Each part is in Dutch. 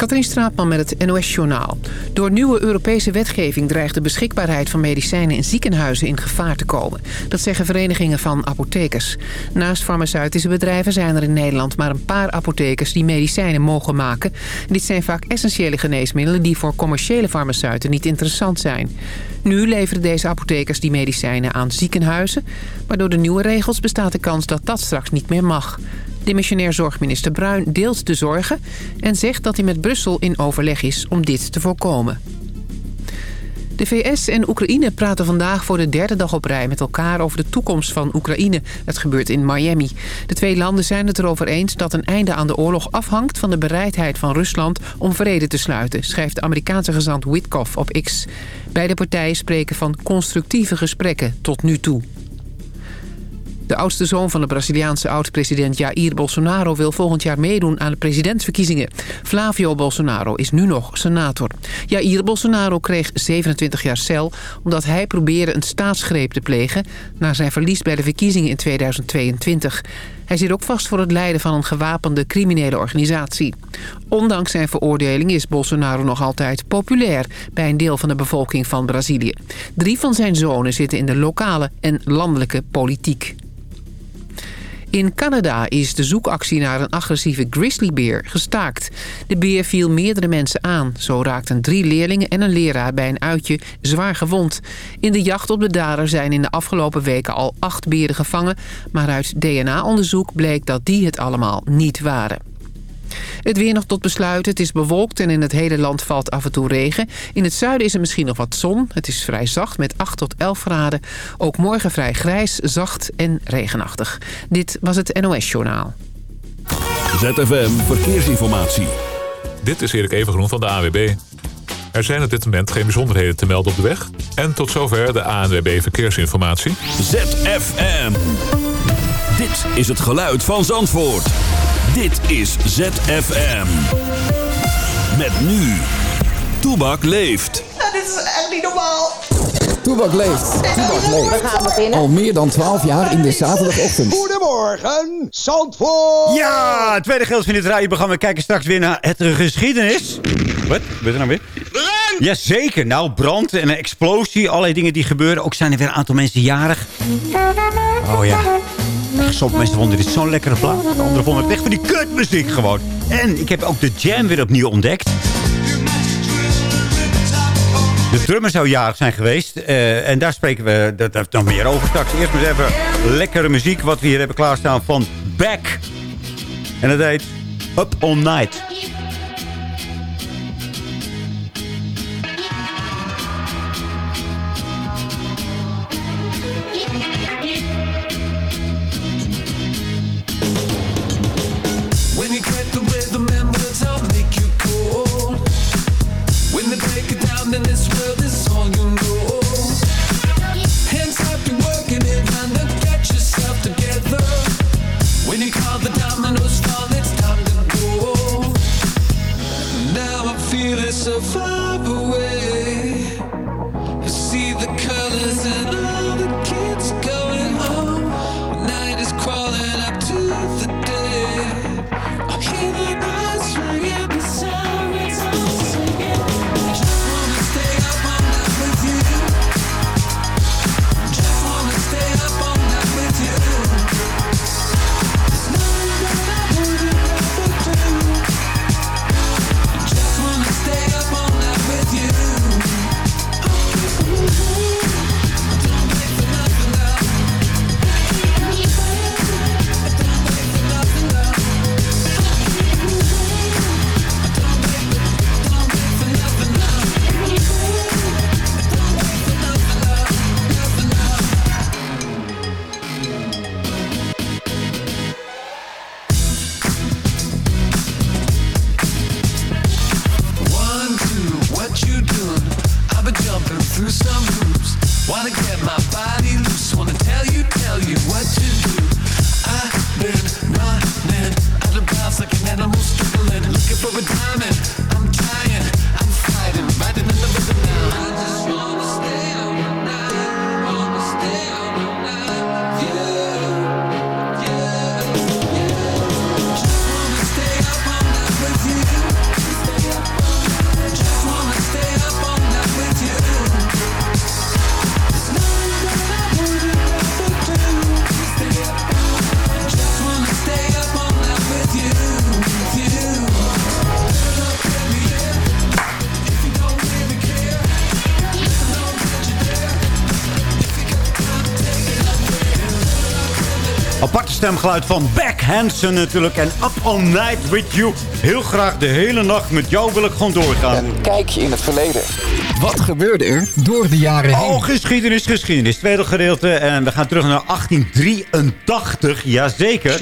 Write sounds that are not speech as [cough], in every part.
Katrien Straatman met het NOS-journaal. Door nieuwe Europese wetgeving dreigt de beschikbaarheid van medicijnen in ziekenhuizen in gevaar te komen. Dat zeggen verenigingen van apothekers. Naast farmaceutische bedrijven zijn er in Nederland maar een paar apothekers die medicijnen mogen maken. Dit zijn vaak essentiële geneesmiddelen die voor commerciële farmaceuten niet interessant zijn. Nu leveren deze apothekers die medicijnen aan ziekenhuizen, maar door de nieuwe regels bestaat de kans dat dat straks niet meer mag. Dimissionair zorgminister Bruin deelt de zorgen... en zegt dat hij met Brussel in overleg is om dit te voorkomen. De VS en Oekraïne praten vandaag voor de derde dag op rij met elkaar over de toekomst van Oekraïne. Het gebeurt in Miami. De twee landen zijn het erover eens dat een einde aan de oorlog afhangt van de bereidheid van Rusland om vrede te sluiten, schrijft Amerikaanse gezant Witkoff op X. Beide partijen spreken van constructieve gesprekken tot nu toe. De oudste zoon van de Braziliaanse oud-president Jair Bolsonaro... wil volgend jaar meedoen aan de presidentsverkiezingen. Flavio Bolsonaro is nu nog senator. Jair Bolsonaro kreeg 27 jaar cel... omdat hij probeerde een staatsgreep te plegen... na zijn verlies bij de verkiezingen in 2022. Hij zit ook vast voor het leiden van een gewapende criminele organisatie. Ondanks zijn veroordeling is Bolsonaro nog altijd populair... bij een deel van de bevolking van Brazilië. Drie van zijn zonen zitten in de lokale en landelijke politiek. In Canada is de zoekactie naar een agressieve grizzlybeer gestaakt. De beer viel meerdere mensen aan. Zo raakten drie leerlingen en een leraar bij een uitje zwaar gewond. In de jacht op de dader zijn in de afgelopen weken al acht beren gevangen... maar uit DNA-onderzoek bleek dat die het allemaal niet waren. Het weer nog tot besluiten. Het is bewolkt en in het hele land valt af en toe regen. In het zuiden is er misschien nog wat zon. Het is vrij zacht met 8 tot 11 graden. Ook morgen vrij grijs, zacht en regenachtig. Dit was het NOS Journaal. ZFM Verkeersinformatie. Dit is Erik Evengroen van de AWB. Er zijn op dit moment geen bijzonderheden te melden op de weg. En tot zover de ANWB Verkeersinformatie. ZFM. Dit is het geluid van Zandvoort. Dit is ZFM. Met nu. Toebak leeft. dit is echt niet normaal. Toebak leeft. Toebak leeft. We gaan beginnen. Al meer dan 12 jaar in de zaterdagochtend. Goedemorgen, Zandvoort. Ja, het tweede geld van dit radioprogramma. We kijken straks weer naar het geschiedenis. Wat? Wat is er nou weer? Brand! Jazeker. Nou, brand en een explosie. Allerlei dingen die gebeuren. Ook zijn er weer een aantal mensen jarig. Oh ja. Sommige mensen vonden dit zo'n lekkere plaat. Anderen vonden het echt van die kutmuziek gewoon. En ik heb ook de jam weer opnieuw ontdekt. De drummer zou jarig zijn geweest. eh, en daar spreken we dat, dat nog meer over straks. Eerst maar even lekkere muziek wat we hier hebben klaarstaan van Beck. En dat heet Up All Night. survive stemgeluid van Beck Hansen natuurlijk. En Up All Night With You. Heel graag de hele nacht met jou wil ik gewoon doorgaan. Een kijkje in het verleden. Wat gebeurde er door de jaren heen? Oh, geschiedenis, geschiedenis. Tweede gedeelte. En we gaan terug naar 1883. Jazeker.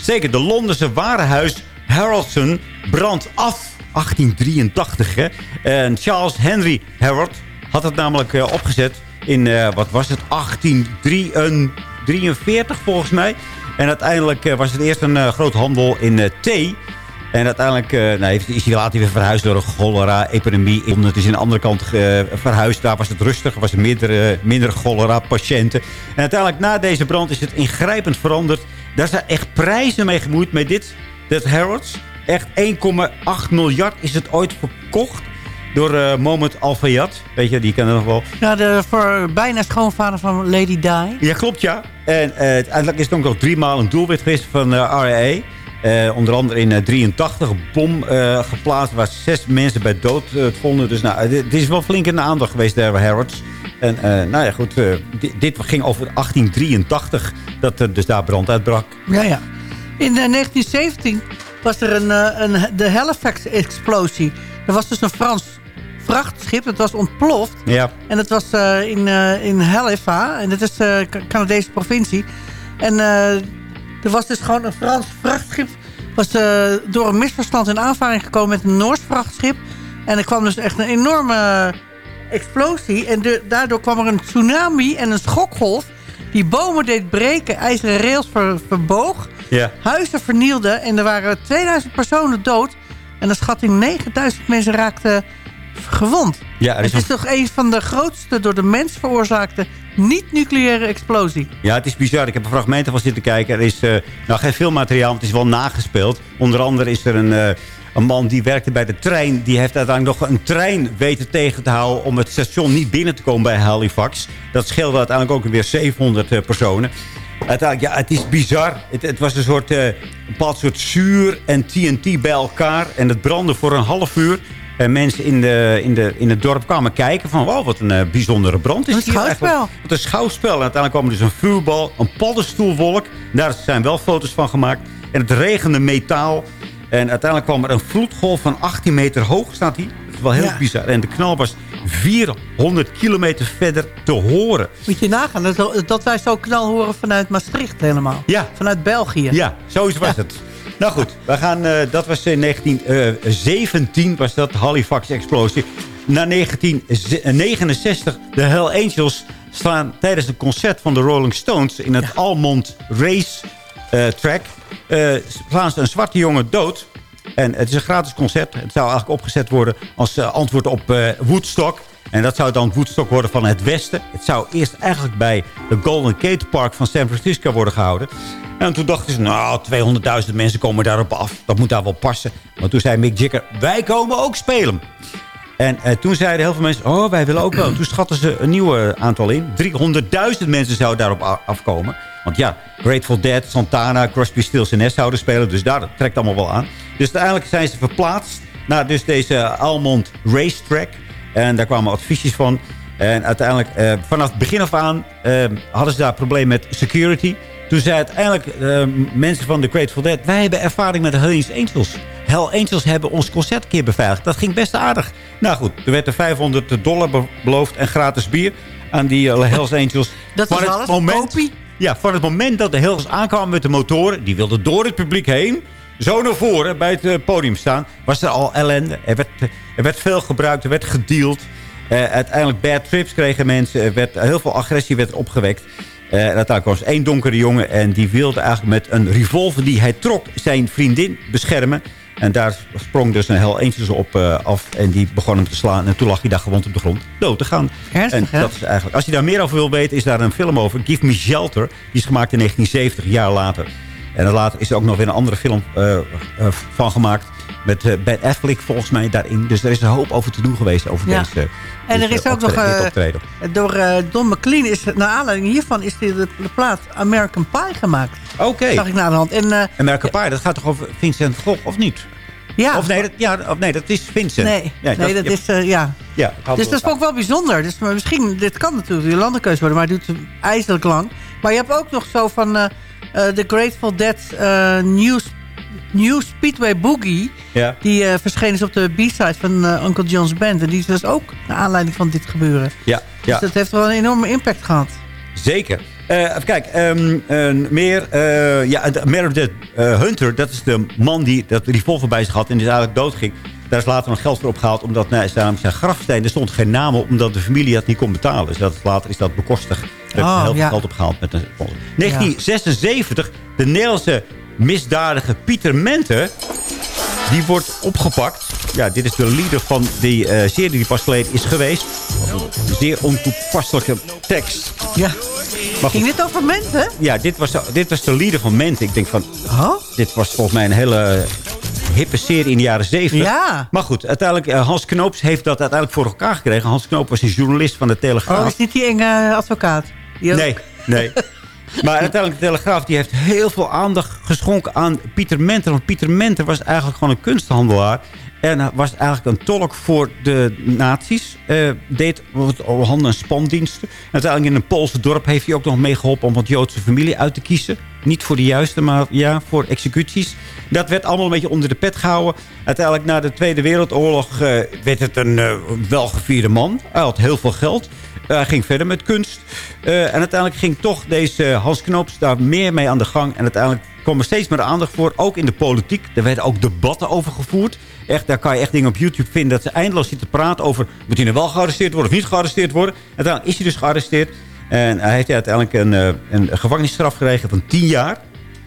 Zeker, de Londense warenhuis Haraldson brandt af. 1883, hè. En Charles Henry Harrod had het namelijk eh, opgezet in, eh, wat was het, 1843 volgens mij. En uiteindelijk eh, was het eerst een eh, groot handel in eh, thee. En uiteindelijk nou, is hij later weer verhuisd door een cholera-epidemie. Het is aan de andere kant verhuisd. Daar was het rustig. Er was minder, eh, minder cholera-patiënten. En uiteindelijk na deze brand is het ingrijpend veranderd. Daar zijn echt prijzen mee gemoeid met dit. Dit Harrods. Echt 1,8 miljard is het ooit verkocht door eh Moment Al-Fayed. Weet je, die kennen nog wel. Ja, de voor bijna schoonvader van Lady Di. Ja, klopt ja. En eh, uiteindelijk is het ook nog drie maal een doelwit geweest van de RAA. Eh, onder andere in 1983 een bom eh, geplaatst waar zes mensen bij dood eh, het vonden. Dus nou, dit, dit is wel flink in de aandacht geweest daar bij Harrods. En eh, nou ja, goed, eh, dit, dit ging over 1883 dat er dus daar brand uitbrak. Ja, ja. In eh, 1917 was er een, eh, een, de Halifax-explosie. Er was dus een Frans vrachtschip. Het was ontploft. Ja, En dat was eh, in, eh, in Halifax. En dat is de Canadese provincie. En eh, er was dus gewoon een Frans vrachtschip. Was eh, door een misverstand in aanvaring gekomen met een Noors vrachtschip. En er kwam dus echt een enorme explosie. En de- daardoor kwam er een tsunami en een schokgolf. Die bomen deed breken, ijzeren rails ver- verboog. ja. Huizen vernielde en er waren 2000 personen dood. En naar schatting 9000 mensen raakten gewond. Ja, er is Het is toch een van de grootste door de mens veroorzaakte niet-nucleaire explosie. Ja, het is bizar. Ik heb er fragmenten van zitten kijken. Er is uh, nou, geen filmmateriaal, maar het is wel nagespeeld. Onder andere is er een, uh, een man die werkte bij de trein. Die heeft uiteindelijk nog een trein weten tegen te houden... om het station niet binnen te komen bij Halifax. Dat scheelde uiteindelijk ook weer 700 uh, personen. Uiteindelijk, ja, het is bizar. Het, het was een soort, uh, een bepaald soort zuur en TNT bij elkaar. En het brandde voor een half uur. En mensen in, de, in, de, in het dorp kwamen kijken van... wow, wat een uh, bijzondere brand is een schouwspel. Wat een schouwspel. En uiteindelijk kwam er dus een vuurbal, een paddenstoelwolk. Daar zijn wel foto's van gemaakt. En het regende metaal. En uiteindelijk kwam er een vloedgolf van 18 meter hoog, staat hier. Dat is wel heel ja. bizar. En de knal was 400 kilometer verder te horen. Moet je nagaan dat, dat wij zo knal horen vanuit Maastricht helemaal. Ja. Vanuit België. Ja, zoiets was ja. het. Nou goed, we gaan, uh, dat was in 1917, was dat, Halifax-explosie. Na 1969, de Hell Angels staan tijdens een concert van de Rolling Stones... in het ja. Almond Race uh, Track, uh, slaan ze een zwarte jongen dood. En het is een gratis concert. Het zou eigenlijk opgezet worden als antwoord op Woodstock... En dat zou dan Woodstock worden van het westen. Het zou eerst eigenlijk bij de Golden Gate Park van San Francisco worden gehouden. En toen dachten ze, nou, 200.000 mensen komen daarop af. Dat moet daar wel passen. Maar toen zei Mick Jagger, wij komen ook spelen. En uh, toen zeiden heel veel mensen, oh, wij willen ook wel. Toen schatten ze een nieuw aantal in. 300.000 mensen zouden daarop afkomen. Want ja, Grateful Dead, Santana, Crosby, Stills Nash zouden spelen. Dus daar trekt allemaal wel aan. Dus uiteindelijk zijn ze verplaatst naar dus deze Almond Racetrack. En daar kwamen adviesjes van. En uiteindelijk, uh, vanaf het begin af aan, uh, hadden ze daar probleem met security. Toen zei uiteindelijk uh, mensen van de Grateful Dead... wij hebben ervaring met de Hells Angels. Hell Angels hebben ons concert een keer beveiligd. Dat ging best aardig. Nou goed, er werd er 500 dollar beloofd en gratis bier aan die uh, Hells [laughs] Angels. Dat was alles, moment, kopie? Ja, van het moment dat de Hells aankwamen met de motoren... die wilden door het publiek heen... zo naar voren bij het uh, podium staan... was er al ellende. Er werd, er werd veel gebruikt, er werd gedeeld... Uh, uiteindelijk bad trips kregen mensen. Er werd, heel veel agressie werd opgewekt. Uh, uiteindelijk was één donkere jongen. En die wilde eigenlijk met een revolver die hij trok zijn vriendin beschermen. En daar sprong dus een hel eentjes op uh, af. En die begon hem te slaan. En toen lag hij daar gewond op de grond dood te gaan. Ernstig, en dat is eigenlijk, als je daar meer over wil weten, is daar een film over. Give Me Shelter. Die is gemaakt in 1970, jaar later. En later is er ook nog weer een andere film uh, van gemaakt. Met uh, Ben Affleck volgens mij daarin. Dus er is een hoop over te doen geweest over ja. deze En er is ook nog... Uh, door uh, Don McLean is... Naar aanleiding hiervan is de, de, de plaat American Pie gemaakt. Oké. Okay. Zag ik naar de hand. En, American Pie, dat gaat toch over Vincent Gogh, of niet? Ja. Of nee, dat, ja, of nee, dat is Vincent. Nee, dat, dat is... ja. ja dus dat is ook wel bijzonder. Dus maar misschien... Dit kan natuurlijk een landenkeuze worden. Maar het duurt ijzerlijk lang. Maar je hebt ook nog zo van... eh, eh, The Grateful Dead eh, New, Speedway Boogie... Ja. die eh, verschenen is op de B-side van eh, Uncle John's Band. En die is dus ook naar aanleiding van dit gebeuren. Ja, ja. Dus dat heeft wel een enorme impact gehad. Zeker. Eh, even kijken. een meer, ja, de Meredith Hunter, dat is de man die dat revolver bij zich had en die eigenlijk doodging. Daar is later nog geld voor opgehaald, omdat nou, is daarom zijn grafsteen, er stond geen naam op, omdat de familie dat niet kon betalen. Dus dat, later is dat bekostigd. Er heeft Oh, heel veel ja. geld opgehaald. Met een, 1976, de Nederlandse misdadige Pieter Mente, die wordt opgepakt. Ja, dit is de leader van die eh, serie die pas geleden is geweest. Zeer ontoepasselijke tekst. Ja. Maar Ging dit over mensen? ja, dit was, dit was de leader van Mente. Ik denk van, Oh? dit was volgens mij een hele hippe serie in de jaren zeventig. Ja. Maar goed, uiteindelijk, eh, Hans Knoops heeft dat uiteindelijk voor elkaar gekregen. Hans Knoop was een journalist van de Oh, Telegraaf. is niet die enge advocaat? Die Nee, nee. [laughs] Maar uiteindelijk, de Telegraaf die heeft heel veel aandacht geschonken aan Pieter Menter. Want Pieter Menter was eigenlijk gewoon een kunsthandelaar. En was eigenlijk een tolk voor de nazi's. Eh, deed handen- en spandiensten. En uiteindelijk in een Poolse dorp heeft hij ook nog meegeholpen... om wat Joodse familie uit te kiezen. Niet voor de juiste, maar ja, voor executies. Dat werd allemaal een beetje onder de pet gehouden. Uiteindelijk na de Tweede Wereldoorlog eh, werd het een eh, welgevierde man. Hij had heel veel geld. Eh, hij ging verder met kunst. Eh, en uiteindelijk ging toch deze Hans Knoops daar meer mee aan de gang. En uiteindelijk kwam er steeds meer aandacht voor. Ook in de politiek. Er werden ook debatten over gevoerd. Echt, daar kan je echt dingen op YouTube vinden. Dat ze eindeloos zitten praten over... moet hij nou wel gearresteerd worden of niet gearresteerd worden. Uiteindelijk is hij dus gearresteerd. En hij heeft uiteindelijk een, eh, een gevangenisstraf gekregen van 10 jaar.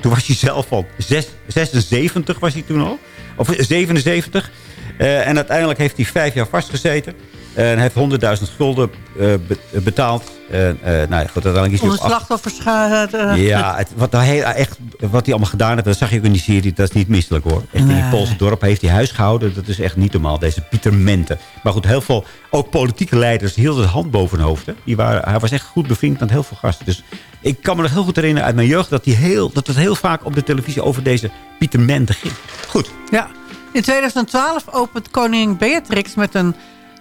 Toen was hij zelf al zes- 76 was hij toen al. Of 77. Eh, en uiteindelijk heeft hij vijf jaar vastgezeten. En hij heeft 100.000 schulden eh, be- betaald. En, eh, nou ja, goed, uiteindelijk is hij Om slachtoffers gaan... eh, ja, het, wat, hij echt, wat hij allemaal gedaan heeft, dat zag je ook in die serie. Dat is niet misselijk hoor. Echt in het Poolse dorp heeft hij huis gehouden. Dat is echt niet normaal, deze Pieter Mente. Maar goed, heel veel, ook politieke leiders hielden de hand boven hun hoofd. Hè. Die waren, hij was echt goed bevriend met heel veel gasten. Dus ik kan me nog heel goed herinneren uit mijn jeugd... dat, hij heel, dat het heel vaak op de televisie over deze Pieter Mente ging. Goed, Ja. In 2012 opent koningin Beatrix met een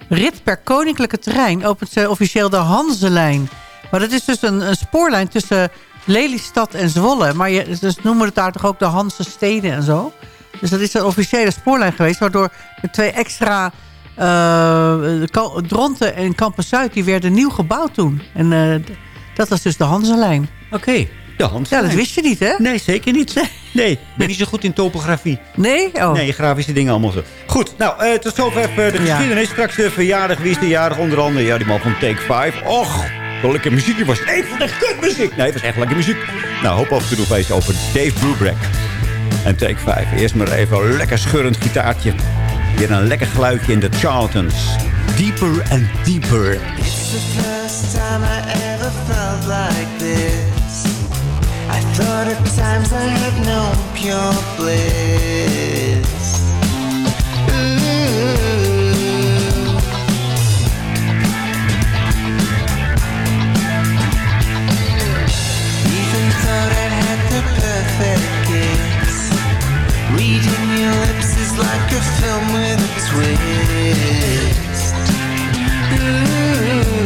rit per koninklijke terrein... opent ze officieel de Hanselijn. Maar dat is dus een, een spoorlijn tussen Lelystad en Zwolle. Maar je, dus noemen het daar toch ook de Hanse steden en zo. Dus dat is een officiële spoorlijn geweest... waardoor de twee extra... eh, Dronten en Campus Zuid, die werden nieuw gebouwd toen. En eh, dat was dus de Hanselijn. oké. De. Ja, dat wist je niet, hè? Nee, zeker niet. Nee, ik ben niet zo goed in topografie. Nee? Oh. Nee, grafische dingen allemaal zo. Goed, nou, eh, tot zover even de Ja. geschiedenis. Straks de verjaardag. Wie is de jarig? Onder andere, ja, die man van Take 5. Och, wat lekker muziekje was. Nee, van de kutmuziek. Nee, het was echt lekker muziek. Nou, hoop af en toe nog eens over Dave Brubeck. En Take 5. Eerst maar even een lekker schurrend gitaartje. Weer een lekker geluidje in de Charltons. Deeper and deeper. It's the first time I ever felt like this. Thought at times I had known pure bliss. Ooh. Even thought I had the perfect kiss. Reading your lips is like a film with a twist. Ooh.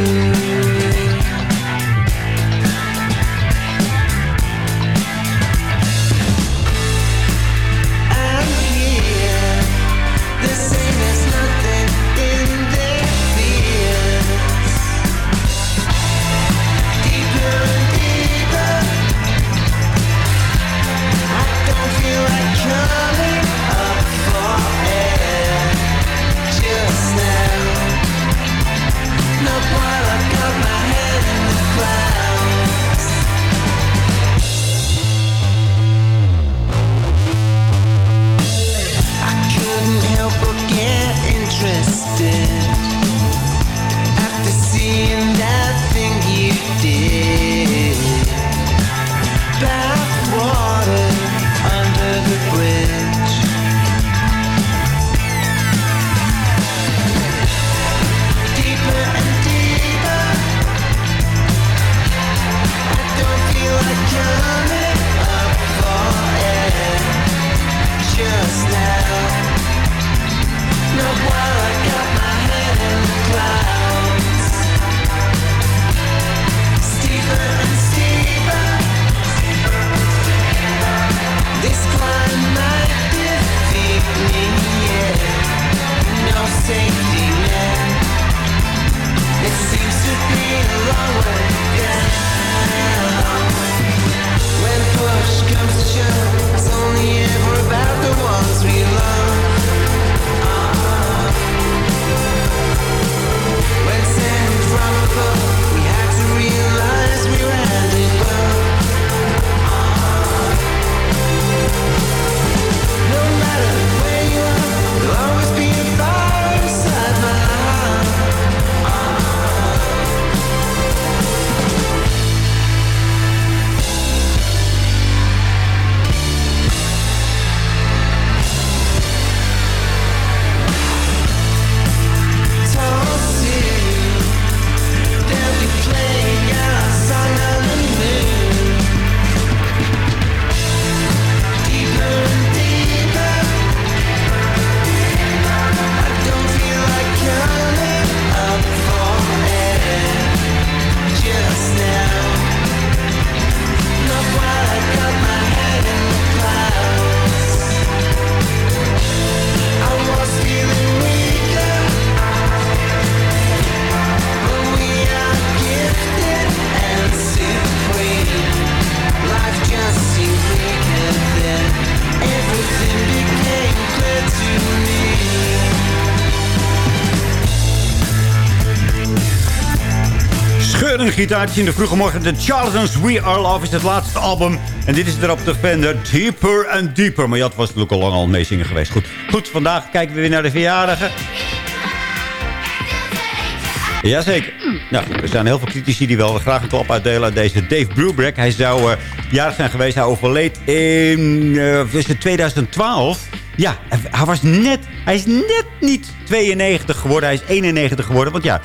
and I think you did. Een gitaartje in de vroege morgen. De Charlatans We Are Love is het laatste album. En dit is erop te vinden. Deeper and Deeper. Maar Jat was natuurlijk al lang al meezingen geweest. Goed. Goed, vandaag kijken we weer naar de verjaardagen. Jazeker. Nou, er zijn heel veel critici die wel graag een klap uitdelen aan deze Dave Brubeck. Hij zou eh, jarig zijn geweest. Hij overleed in eh, tussen 2012. Ja, hij, was net, hij is net niet 92 geworden. Hij is 91 geworden. Want ja,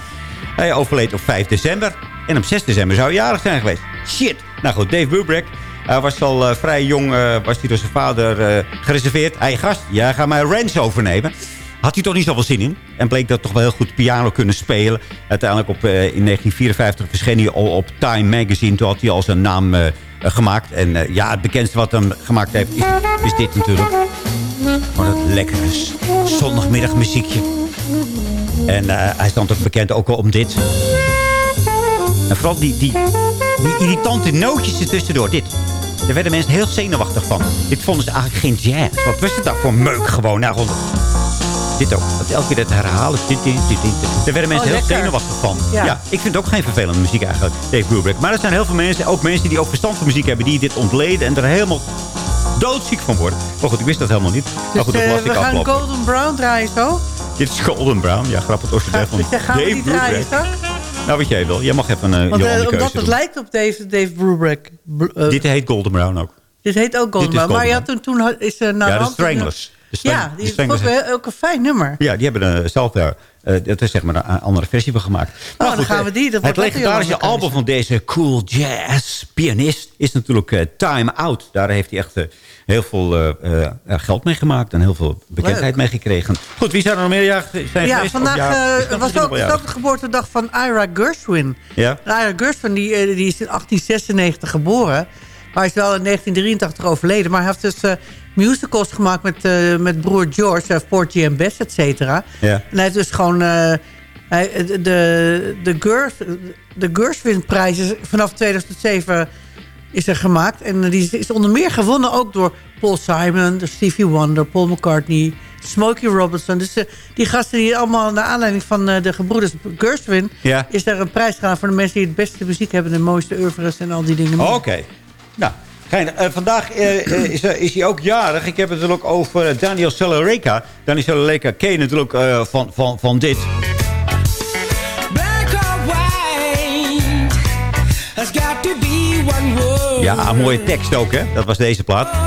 hij overleed op 5 december. En op 6 december zou hij jarig zijn geweest. Shit. Nou goed, Dave Brubeck. Hij was al eh, vrij jong, eh, was hij door zijn vader eh, gereserveerd. Hij gast, jij gaat mijn ranch overnemen. Had hij toch niet zoveel zin in. En bleek dat toch wel heel goed piano kunnen spelen. Uiteindelijk op, in 1954 verscheen hij al op Time Magazine. Toen had hij al zijn naam gemaakt. En ja, het bekendste wat hem gemaakt heeft is, dit natuurlijk. Wat een lekkere zondagmiddagmuziekje. En hij dan toch bekend ook wel om dit. En vooral die, die, die irritante nootjes ertussendoor. Dit. Daar werden mensen heel zenuwachtig van. Dit vonden ze eigenlijk geen jazz. Wat was het nou voor meuk gewoon? Nou, gewoon dit ook. Dat elke keer dat herhalen. Dit, dit, dit, dit. Daar werden mensen Oh, heel zenuwachtig van. Ja. Ja. ik vind het ook geen vervelende muziek eigenlijk, Dave Brubeck. Maar er zijn heel veel mensen, ook mensen die ook verstand van muziek hebben... die dit ontleden en er helemaal doodziek van worden. Maar goed, ik wist dat helemaal niet. maar Dus goed, dat ik we gaan afgelopen. Golden Brown draaien zo. Dit is Golden Brown. Ja, grappig. Het origineel van [laughs] Dave Brubeck. Nou, wat jij wil. Jij mag even een Want, uh, eh, keuze omdat het doen. lijkt op Dave, Dave Brubeck. Br- eh, Dit heet Golden Brown ook. dit heet ook Golden Brown. Maar ja, toen, toen is er naar ja, de Stranglers. De Strang- Ja, die vond ik ook een fijn nummer. Ja, die hebben zelf daar... eh, dat is zeg maar een andere versie van gemaakt. Maar Oh, dan gaan eh, we die, dat het legendarische album van deze cool jazz pianist... is natuurlijk eh, Time Out. Daar heeft hij echt eh, heel veel eh, eh, geld mee gemaakt... en heel veel bekendheid mee gekregen. Goed, wie zou er nog meer zijn Ja, geweest? vandaag ja, eh, was ook, ook de geboortedag van Ira Gershwin. Ja? Ira Gershwin die, die is in 1896 geboren. Maar hij is wel in 1983 overleden. Maar hij heeft dus musicals gemaakt met, eh, met broer George. Uh, Porgy and Bess, et cetera. Ja. En hij heeft dus gewoon... eh, hij, de de, Gers, de Gershwin-prijs is vanaf 2007 is er gemaakt. En die is, onder meer gewonnen ook door Paul Simon, Stevie Wonder, Paul McCartney, Smokey Robinson. Dus eh, die gasten die allemaal naar aanleiding van eh, de gebroeders Gershwin... Ja. is er een prijs gaan voor de mensen die het beste muziek hebben... de mooiste oeuvres en al die dingen. Oké. Nou, geinig. Eh, vandaag is, is hij ook jarig. Ik heb het natuurlijk over Daniel Celereka. Daniel Celereka ken je natuurlijk eh, van, van, van dit. Black or white has got to be one word. Ja, een mooie tekst ook, hè? Dat was deze plaat. Wake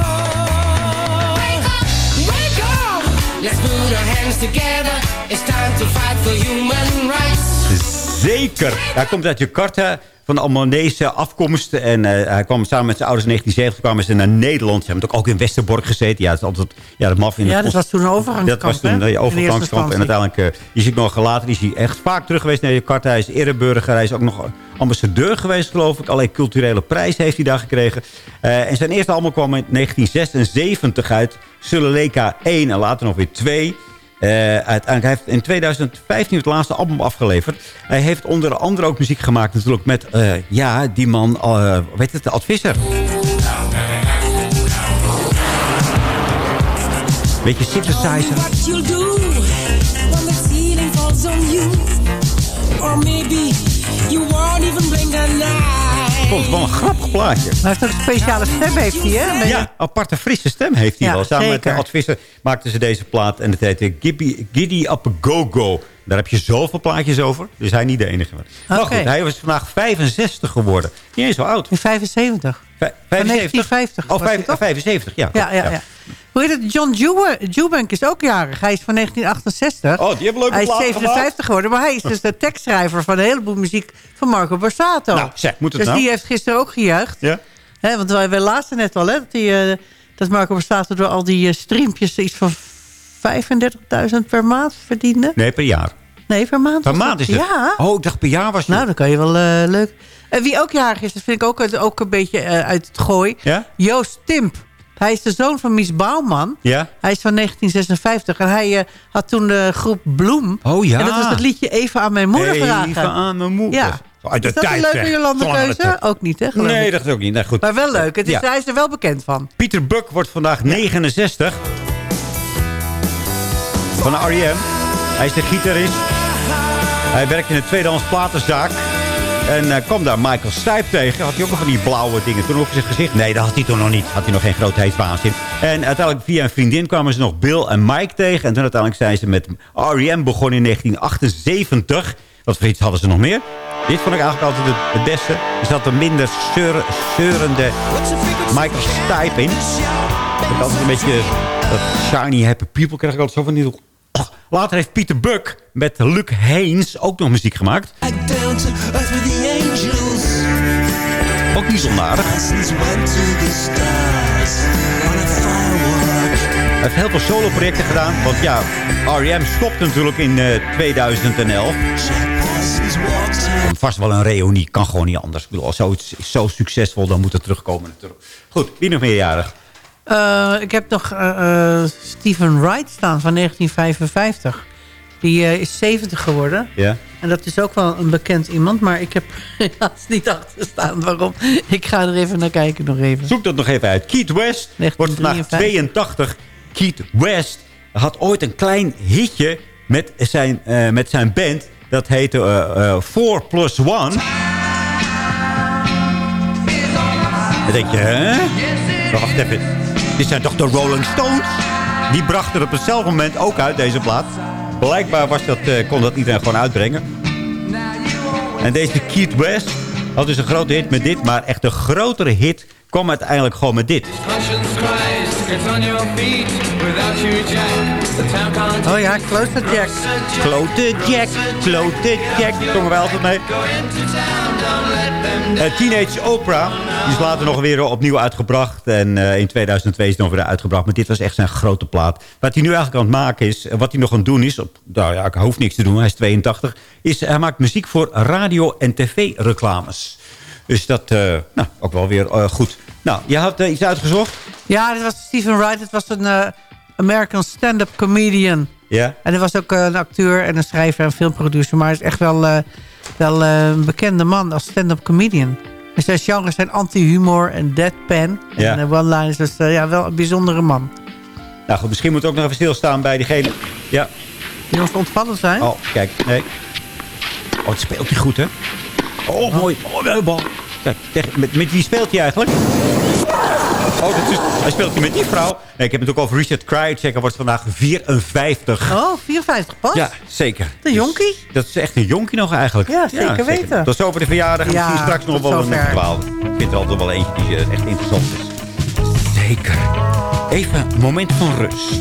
up! Let's put our hands together. It's time to fight for human rights. Zeker. Hij komt uit Jakarta van de Albanese afkomst. En eh, hij kwam samen met zijn ouders in 1970 kwamen ze naar Nederland. Ze hebben ook in Westerbork gezeten. Ja, het is altijd ja, dat maf in Ja, dat was toen een overgangskamp. Dat was toen overgangskamp. eerste En uiteindelijk uh, is hij nog later is hij echt vaak terug geweest naar Jakarta. Hij is ereburger. Hij is ook nog ambassadeur geweest, geloof ik. Allerlei culturele prijzen heeft hij daar gekregen. Uh, en zijn eerste album kwam in 1976 uit. Suleleka 1 en later nog weer 2. Uh, uiteindelijk hij heeft in 2015 het laatste album afgeleverd. Hij heeft onder andere ook muziek gemaakt natuurlijk met, uh, ja, die man, uh, weet het, de Advisser. Beetje synthesizer. Or maybe you won't even. Vond het wel een grappig plaatje. Maar hij heeft ook een speciale stem, heeft hij, hè? Ja, aparte frisse stem heeft hij Ja, wel. Samen zeker. met de advisser maakten ze deze plaat. En het heette Giddy, Giddy Up Go Go. Daar heb je zoveel plaatjes over. Dus hij niet de enige. Maar Oké. goed, hij was vandaag 65 geworden. Niet eens zo oud. In 75. Vij- Van 75? 1950 Oh, was vijf- hij toch? 75, ja. Ja, ja, ja. Hoe heet het? John Jubank is ook jarig. Hij is van 1968. Oh, die hebben leuke Hij is platen 57 geworden. Maar hij is dus de tekstschrijver van een heleboel muziek van Marco Borsato. Nou, zeg, moet het dus nou? die heeft gisteren ook gejuicht. Ja? Want wij, wij laatsten net al, hè, dat, die, eh, dat Marco Borsato door al die eh, streampjes iets van 35.000 per maand verdiende. Nee, per jaar. Nee, per maand. Per maand is het? Ja. Oh, ik dacht per jaar was het. Nou, dan kan je wel eh, leuk. En wie ook jarig is, dat vind ik ook, ook een beetje uit het gooi. Ja? Joost Timp. Hij is de zoon van Mies Bouwman. Ja? Hij is van 1956 en hij eh, had toen de groep Bloem. Oh ja. En dat was het liedje Even aan mijn moeder vragen. Even aan mijn moeder. Ja. Uit de Is dat tijd, een leuke. Jolande de. Ook niet, hè? Nee, dat is ook niet. Nee, goed. Maar wel leuk. Het is, Ja. Hij is er wel bekend van. Pieter Buck wordt vandaag 69. Van R.E.M. Hij is de gitarist. Hij werkt in een tweedehands platenzaak. En eh, kwam daar Michael Stipe tegen. Had hij ook al van die blauwe dingen toen op zijn gezicht. Nee, dat had hij toen nog niet. Had hij nog geen grote heetwaanzin. En uiteindelijk via een vriendin kwamen ze nog Bill en Mike tegen. En toen uiteindelijk zijn ze met R.E.M. begonnen in 1978. Wat voor iets hadden ze nog meer? Dit vond ik eigenlijk altijd het, beste. Er zat een minder zeur, zeurende Michael Stipe in. Ik altijd een beetje dat shiny happy people krijg ik altijd zo van die... Later heeft Peter Buck met Luc Haynes ook nog muziek gemaakt. Ook niet onaardig. Hij heeft heel veel solo-projecten gedaan. Want ja, R.E.M. stopte natuurlijk in eh, 2011. Vast wel een reunie, kan gewoon niet anders. Ik bedoel, als zoiets is zo succesvol, dan moet het terugkomen natuurlijk. Goed, wie nog meerjarig? Eh, ik heb nog eh, eh, Stephen Wright staan van 1955. Die is 70 geworden. Ja. En dat is ook wel een bekend iemand. Maar ik heb [laughs] helaas niet achter staan waarom. Ik ga er even naar kijken nog even. Zoek dat nog even uit. Keith West wordt vandaag 82. Keith West had ooit een klein hitje met zijn, met zijn band. Dat heette eh, eh, 4 Plus 1. Dan denk je, hè? Wacht even. Dit zijn toch de Rolling Stones? Die brachten op hetzelfde moment ook uit, deze plaat. Blijkbaar was dat, eh, kon dat iedereen gewoon uitbrengen. En deze Keith West had dus een grote hit met dit. Maar echt een grotere hit kwam uiteindelijk gewoon met dit. Oh ja, Close to Jack. Klote Jack, klote Jack. Zongen wij altijd mee. Eh, Teenage Oprah. Die is later nog weer opnieuw uitgebracht. En eh, in 2002 is het nog weer uitgebracht. Maar dit was echt zijn grote plaat. Wat hij nu eigenlijk aan het maken is... en wat hij nog aan het doen is... Op, nou ja, ik hoef niks te doen. Hij is 82. Is, hij maakt muziek voor radio- en tv-reclames. Dus dat, eh, nou, ook wel weer eh, goed. Nou, je had eh, iets uitgezocht? Ja, dit was Stephen Wright. Het was een American stand-up comedian. Ja. En hij was ook een acteur en een schrijver en filmproducer. Maar hij is echt wel, wel een bekende man als stand-up comedian. En zijn genres zijn anti-humor en deadpan. En uh, one-liners. Dus ja, wel een bijzondere man. Nou goed, misschien moet ook nog even stilstaan bij diegene... Ja. Die ons ontvallen zijn. Oh, kijk, nee. Oh, het speelt hij goed, hè? Oh, mooi. Oh, wel bal. Kijk, tegen, met, met wie speelt hij eigenlijk? Oh, dat is, hij speelt hier met die vrouw. Nee, ik heb het ook over Richard Krajicek. Hij wordt vandaag 54. Oh, 54 pas? Ja, zeker. De jonkie? Dat is echt een jonkie nog eigenlijk. Ja, zeker weten. Tot zover de verjaardag. En Ja, misschien straks nog wel een verhaal. Ik vind er altijd wel eentje die eh, echt interessant is. Zeker. Even een moment van rust.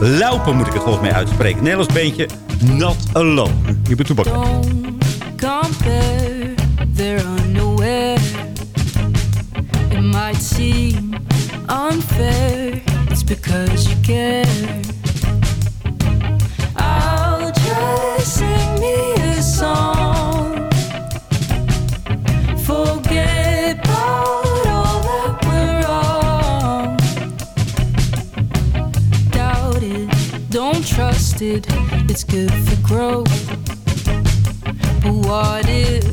Laupen moet ik het volgens mij uitspreken. Nederlands beentje. Not alone. Je bent toebak. Might seem unfair, it's because you care. I'll just sing me a song. Forget about all that went wrong. Doubt it, don't trust it, it's good for growth. But what if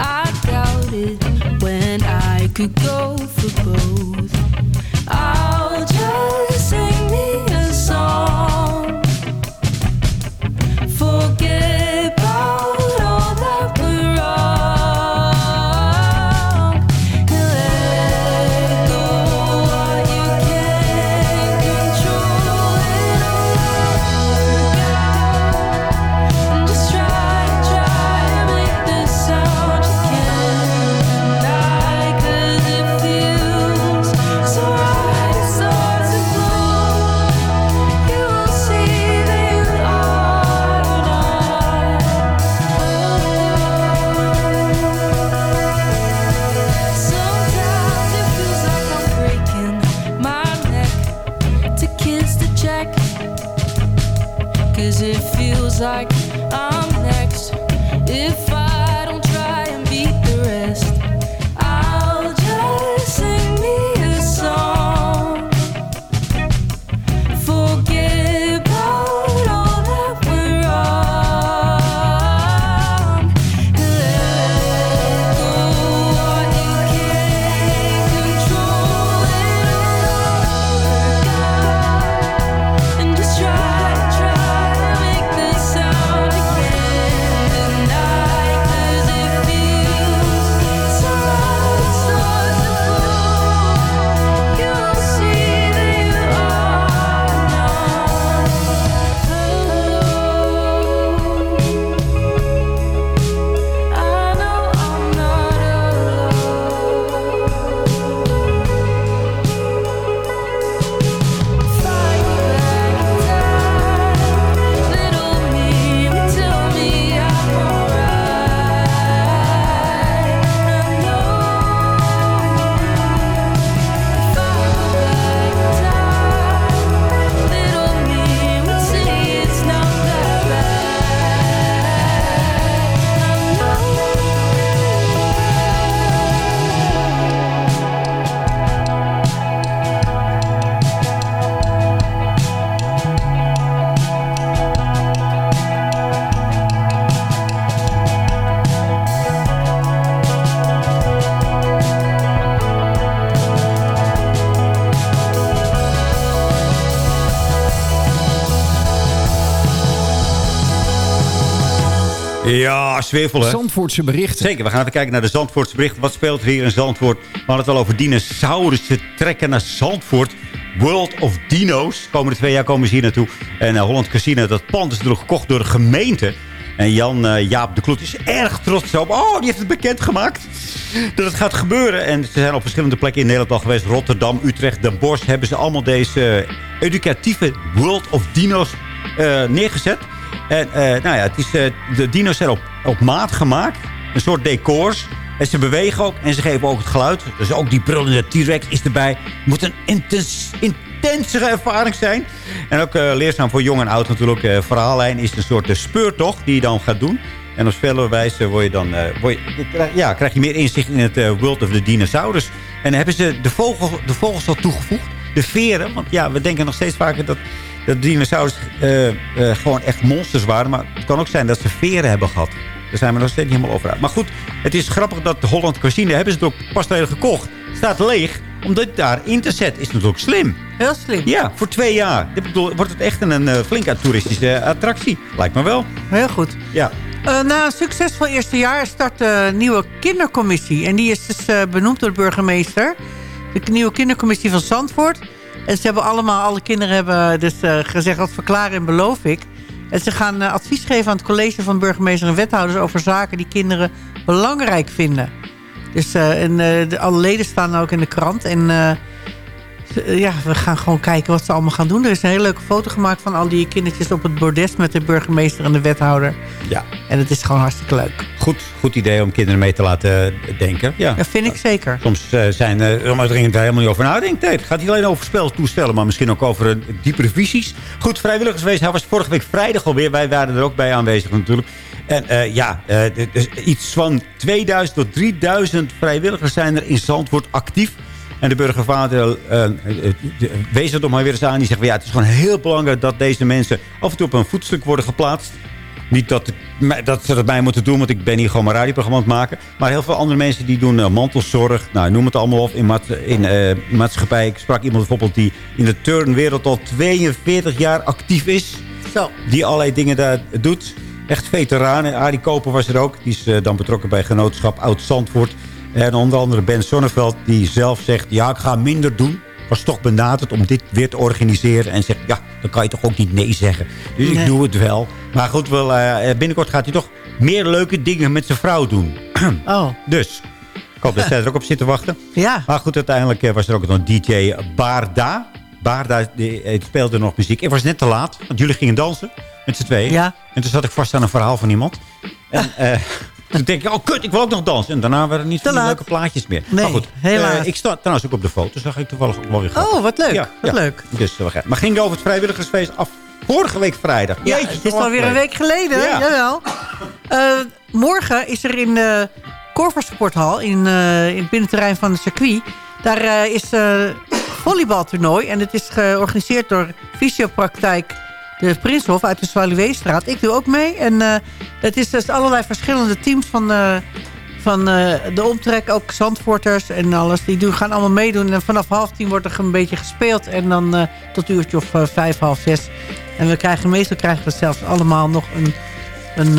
I doubted when I could go for both? I'll just Ja, zwiffelen. Zandvoortse berichten. Zeker, we gaan even kijken naar de Zandvoortse berichten. Wat speelt er hier in Zandvoort? We hadden het al over dinosaurussen trekken naar Zandvoort. World of Dino's. Komende twee jaar komen ze hier naartoe. En uh, Holland Casino, dat pand is natuurlijk gekocht door de gemeente. En Jan uh, Jaap de Kloet is erg trots op. Oh, die heeft het bekendgemaakt. Dat het gaat gebeuren. En ze zijn op verschillende plekken in Nederland al geweest. Rotterdam, Utrecht, Den Bosch. Hebben ze allemaal deze uh, educatieve World of Dino's neergezet. En nou ja, het is, de dino's zijn op, op maat gemaakt. Een soort decors. En ze bewegen ook. En ze geven ook het geluid. Dus ook die brullende T-Rex is erbij. Het moet een intens, intensere ervaring zijn. En ook uh, leerzaam voor jong en oud natuurlijk. Verhaallijn is een soort uh, speurtocht die je dan gaat doen. En op spelende wijze word je dan, word je, ja, krijg je meer inzicht in het World of the Dinosaurus. En hebben ze de, vogel, de vogels al toegevoegd. De veren. Want ja, we denken nog steeds vaker dat, dat dinosaurus gewoon echt monsters waren. Maar het kan ook zijn dat ze veren hebben gehad. Daar zijn we nog steeds niet helemaal over uit. Maar goed, het is grappig dat de Holland Casino... hebben ze het ook pas gekocht. staat leeg, omdat het daar in te zetten is natuurlijk slim. Heel slim. Ja, voor twee jaar. Ik bedoel, wordt het echt een uh, flinke toeristische attractie. Lijkt me wel. Heel goed. Ja. Uh, na een succesvol eerste jaar start de nieuwe kindercommissie. En die is dus uh, benoemd door de burgemeester. De nieuwe kindercommissie van Zandvoort. En ze hebben allemaal, alle kinderen hebben dus gezegd... dat verklaren en beloof ik... En ze gaan uh, advies geven aan het college van burgemeester en wethouders... over zaken die kinderen belangrijk vinden. Dus uh, en, de, alle leden staan ook in de krant. En ja, we gaan gewoon kijken wat ze allemaal gaan doen. Er is een hele leuke foto gemaakt van al die kindertjes op het bordes... met de burgemeester en de wethouder. Ja. En het is gewoon hartstikke leuk. Goed, goed idee om kinderen mee te laten denken. Ja, ja vind ik zeker. Soms zijn er uh, helemaal niet over nadenken. Het gaat niet alleen over spel toestellen, maar misschien ook over uh, diepere visies. Goed, vrijwilligerswees. Hij was vorige week vrijdag alweer. Wij waren er ook bij aanwezig natuurlijk. En uh, ja, dus iets van 2000 tot 3000 vrijwilligers zijn er in Zandvoort actief. En de burgervader uh, wees het nog maar weer eens aan. Die zegt, ja, het is gewoon heel belangrijk dat deze mensen af en toe op een voetstuk worden geplaatst. Niet dat, het, dat ze dat mij moeten doen, want ik ben hier gewoon mijn radioprogramma aan het maken. Maar heel veel andere mensen die doen uh, mantelzorg. Nou, noem het allemaal op in, in uh, maatschappij. Ik sprak iemand bijvoorbeeld die in de turnwereld al 42 jaar actief is. Zo. Die allerlei dingen daar doet. Echt veteranen. Arie Koper was er ook. Die is uh, dan betrokken bij genootschap Oud-Zandvoort. En onder andere Ben Sonneveld die zelf zegt... ja, ik ga minder doen. Was toch benaderd om dit weer te organiseren. En zegt, ja, dan kan je toch ook niet nee zeggen. Dus nee. ik doe het wel. Maar goed, wel, uh, binnenkort gaat hij toch meer leuke dingen met zijn vrouw doen. [clears throat] oh. Dus, ik hoop dat [laughs] zij er ook op zit te wachten. Ja. Maar goed, uiteindelijk uh, was er ook nog DJ Barda. Barda die, die speelde nog muziek. Ik was net te laat, want jullie gingen dansen met z'n tweeën. Ja. En toen zat ik vast aan een verhaal van iemand. En... Uh, [laughs] toen denk ik, oh kut, ik wil ook nog dansen. En daarna waren er niet zoveel leuke plaatjes meer. Nee, maar goed, helaas. Uh, ik sta trouwens ook op de foto. zag ik toevallig ook wel weer grappig. Oh, wat leuk. Ja, wat ja. leuk. Dus, uh, maar ging over het vrijwilligersfeest af vorige week vrijdag. Ja, Jeetje, het is alweer een week geleden. Ja. Jawel. Uh, morgen is er in de Korversporthal, in, in het binnenterrein van het circuit... daar is een volleybaltoernooi. En het is georganiseerd door Fysiopraktijk de Prinshof uit de Zwaluweestraat. Ik doe ook mee. En uh, het is dus allerlei verschillende teams van, uh, van uh, de omtrek. Ook Zandvoorters en alles. Die doen, gaan allemaal meedoen. En vanaf half tien wordt er een beetje gespeeld. En dan tot uurtje of vijf, half zes. En we krijgen, meestal krijgen we zelfs allemaal nog een... een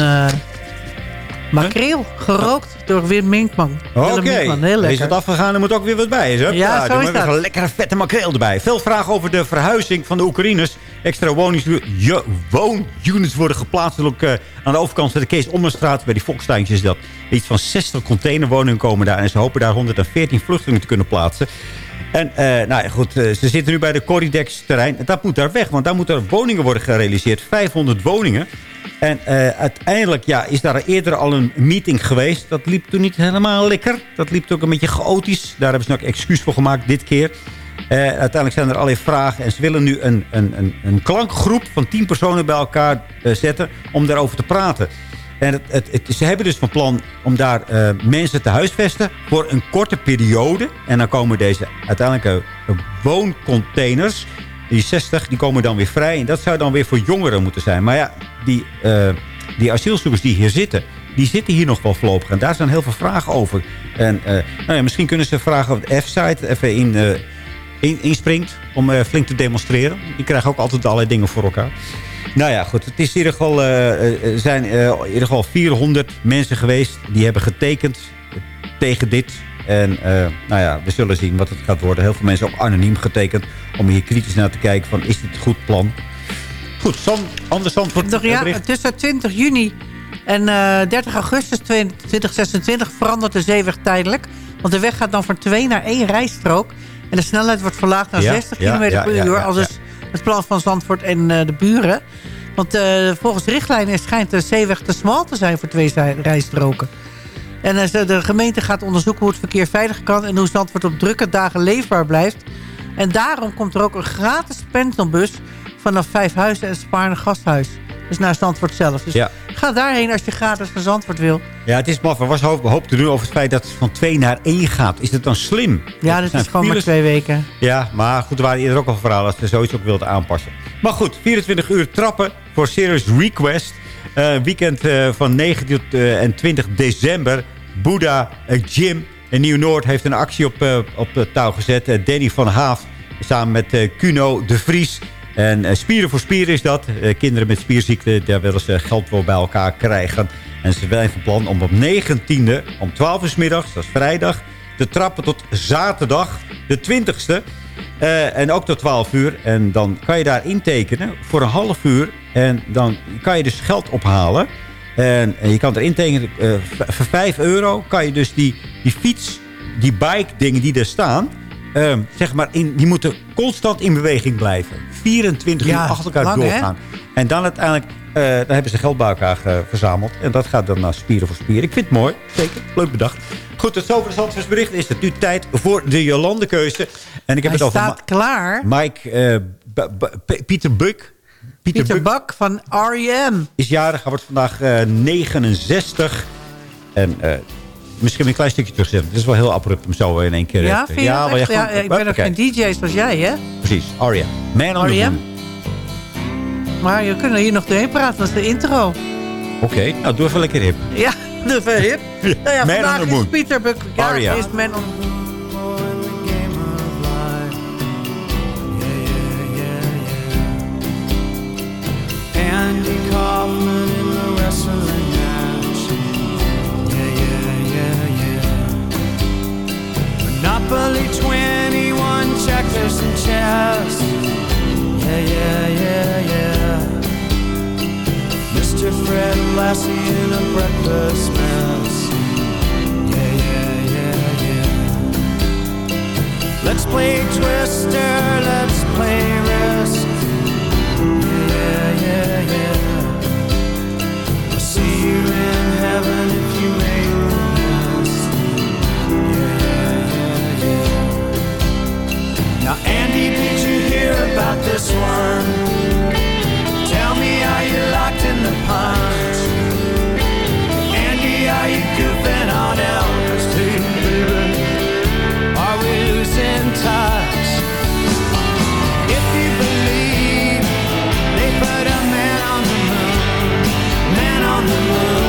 Makreel, gerookt door Wim Minkman. Oké, okay. is het afgegaan, er moet ook weer wat bij. Zo. Ja, ja, zo is dat. een lekkere vette makreel erbij. Veel vragen over de verhuizing van de Oekraïners. Extra woonunits worden geplaatst. Ook, uh, aan de overkant van de Kees Ommerstraat. Bij die Volkstuintjes is dat. Iets van 60 containerwoningen komen daar. En ze hopen daar 114 vluchtelingen te kunnen plaatsen. En uh, nou ja, goed, uh, ze zitten nu bij de Corridex terrein. Dat moet daar weg, want daar moeten woningen worden gerealiseerd. 500 woningen. En uh, uiteindelijk ja, is daar eerder al een meeting geweest. Dat liep toen niet helemaal lekker. Dat liep ook een beetje chaotisch. Daar hebben ze ook excuus voor gemaakt dit keer. Uiteindelijk zijn er allerlei vragen. En ze willen nu een, een, een, een klankgroep van tien personen bij elkaar zetten... om daarover te praten. En het, ze hebben dus van plan om daar uh, mensen te huisvesten... voor een korte periode. En dan komen deze uiteindelijke wooncontainers... Die 60 die komen dan weer vrij. En dat zou dan weer voor jongeren moeten zijn. Maar ja, die, uh, die asielzoekers die hier zitten... die zitten hier nog wel voorlopig. En daar zijn heel veel vragen over. En nou ja, misschien kunnen ze vragen of de F-site even in, inspringt... om flink te demonstreren. Die krijgen ook altijd allerlei dingen voor elkaar. Nou ja, goed. Het is in ieder geval, eh, eh, zijn eh, in ieder geval 400 mensen geweest... die hebben getekend tegen dit. En nou ja, we zullen zien wat het gaat worden. Heel veel mensen ook anoniem getekend... om hier kritisch naar te kijken van is dit een goed plan? Goed, San, anders antwoord. Nog, ja, tussen 20 juni en eh, 30 augustus 2026 verandert de zeeweg tijdelijk. Want de weg gaat dan van twee naar één rijstrook. En de snelheid wordt verlaagd naar Ja, 60 ja, km ja, per uur. dus het plan van Zandvoort en eh, de buren. Want eh, volgens richtlijnen schijnt de zeeweg te smal te zijn voor twee rijstroken. En eh, de gemeente gaat onderzoeken hoe het verkeer veilig kan... en hoe Zandvoort op drukke dagen leefbaar blijft. En daarom komt er ook een gratis pendelbus... vanaf Vijfhuizen en Spaarne Gasthuis. Dus naar Zandvoort zelf. Dus Ja. ga daarheen als je gratis naar Zandvoort wil. Ja, het is maf. Er was hoop, hoop te doen over het feit dat het van twee naar één gaat. Is het dan slim? Ja, dat is gewoon maar twee weken. Ja, maar goed, er waren eerder ook al verhalen dat ze zoiets ook wilden aanpassen. Maar goed, 24 uur trappen voor Serious Request. Eh, weekend eh, van 19 tot, eh, en 20 december. Buddha Gym in Nieuw-Noord heeft een actie op, op touw gezet. Danny van Haaf samen met Kuno de Vries. En eh, Spieren voor Spieren is dat. Eh, kinderen met spierziekten, daar willen ze geld voor bij elkaar krijgen. En ze zijn van plan om op 19e, om 12 uur middags, dat is vrijdag... te trappen tot zaterdag, de 20ste. Eh, en ook tot 12 uur. En dan kan je daar intekenen voor een half uur. En dan kan je dus geld ophalen. En, je kan er intekenen. voor 5 euro kan je dus die, die fiets, die bike dingen die er staan... eh, zeg maar, in, die moeten constant in beweging blijven. 24 Ja, uur achter elkaar lang, hè? doorgaan. En dan uiteindelijk, eh dan hebben ze geld bij elkaar ge- verzameld. En dat gaat dan naar Spieren voor Spieren. Ik vind het mooi. Zeker. Leuk bedacht. Goed, tot zover het Zandvoortsbericht. Is het nu tijd voor de Jolande-keuze. En ik heb Hij het over staat klaar. Mike, eh, Pieter Buck. Pieter, Pieter Buck Bak van R.E.M. is jarig. Hij wordt vandaag eh, 69. En eh, misschien een klein stukje terugzetten. Het is wel heel abrupt om zo in één keer... Ja, vind je echt? Ja, ik ben ook geen DJ zoals jij, hè? Precies, Aria. Man on. Moon. Maar je kunnen hier nog doorheen praten, dat is de intro. Oké, nou doe even lekker hip. Ja, [laughs] de even hip. [laughs] Nou ja, Man vandaag on the is Moon. Pieter Buck. Ja, Aria. is Man on Andy Kaufman in the wrestling Monopoly 21, checkers and chess. Yeah, yeah, yeah, yeah. Mr. Fred Lassie in a breakfast mess. Yeah, yeah, yeah, yeah. Let's play Twister, let's play Risk. Yeah, yeah, yeah. I'll see you in heaven Andy, did you hear about this one? Tell me, are you locked in the pond? Andy, are you goofing on Elvis baby? Are we losing touch? If you believe they put a man on the moon, man on the moon.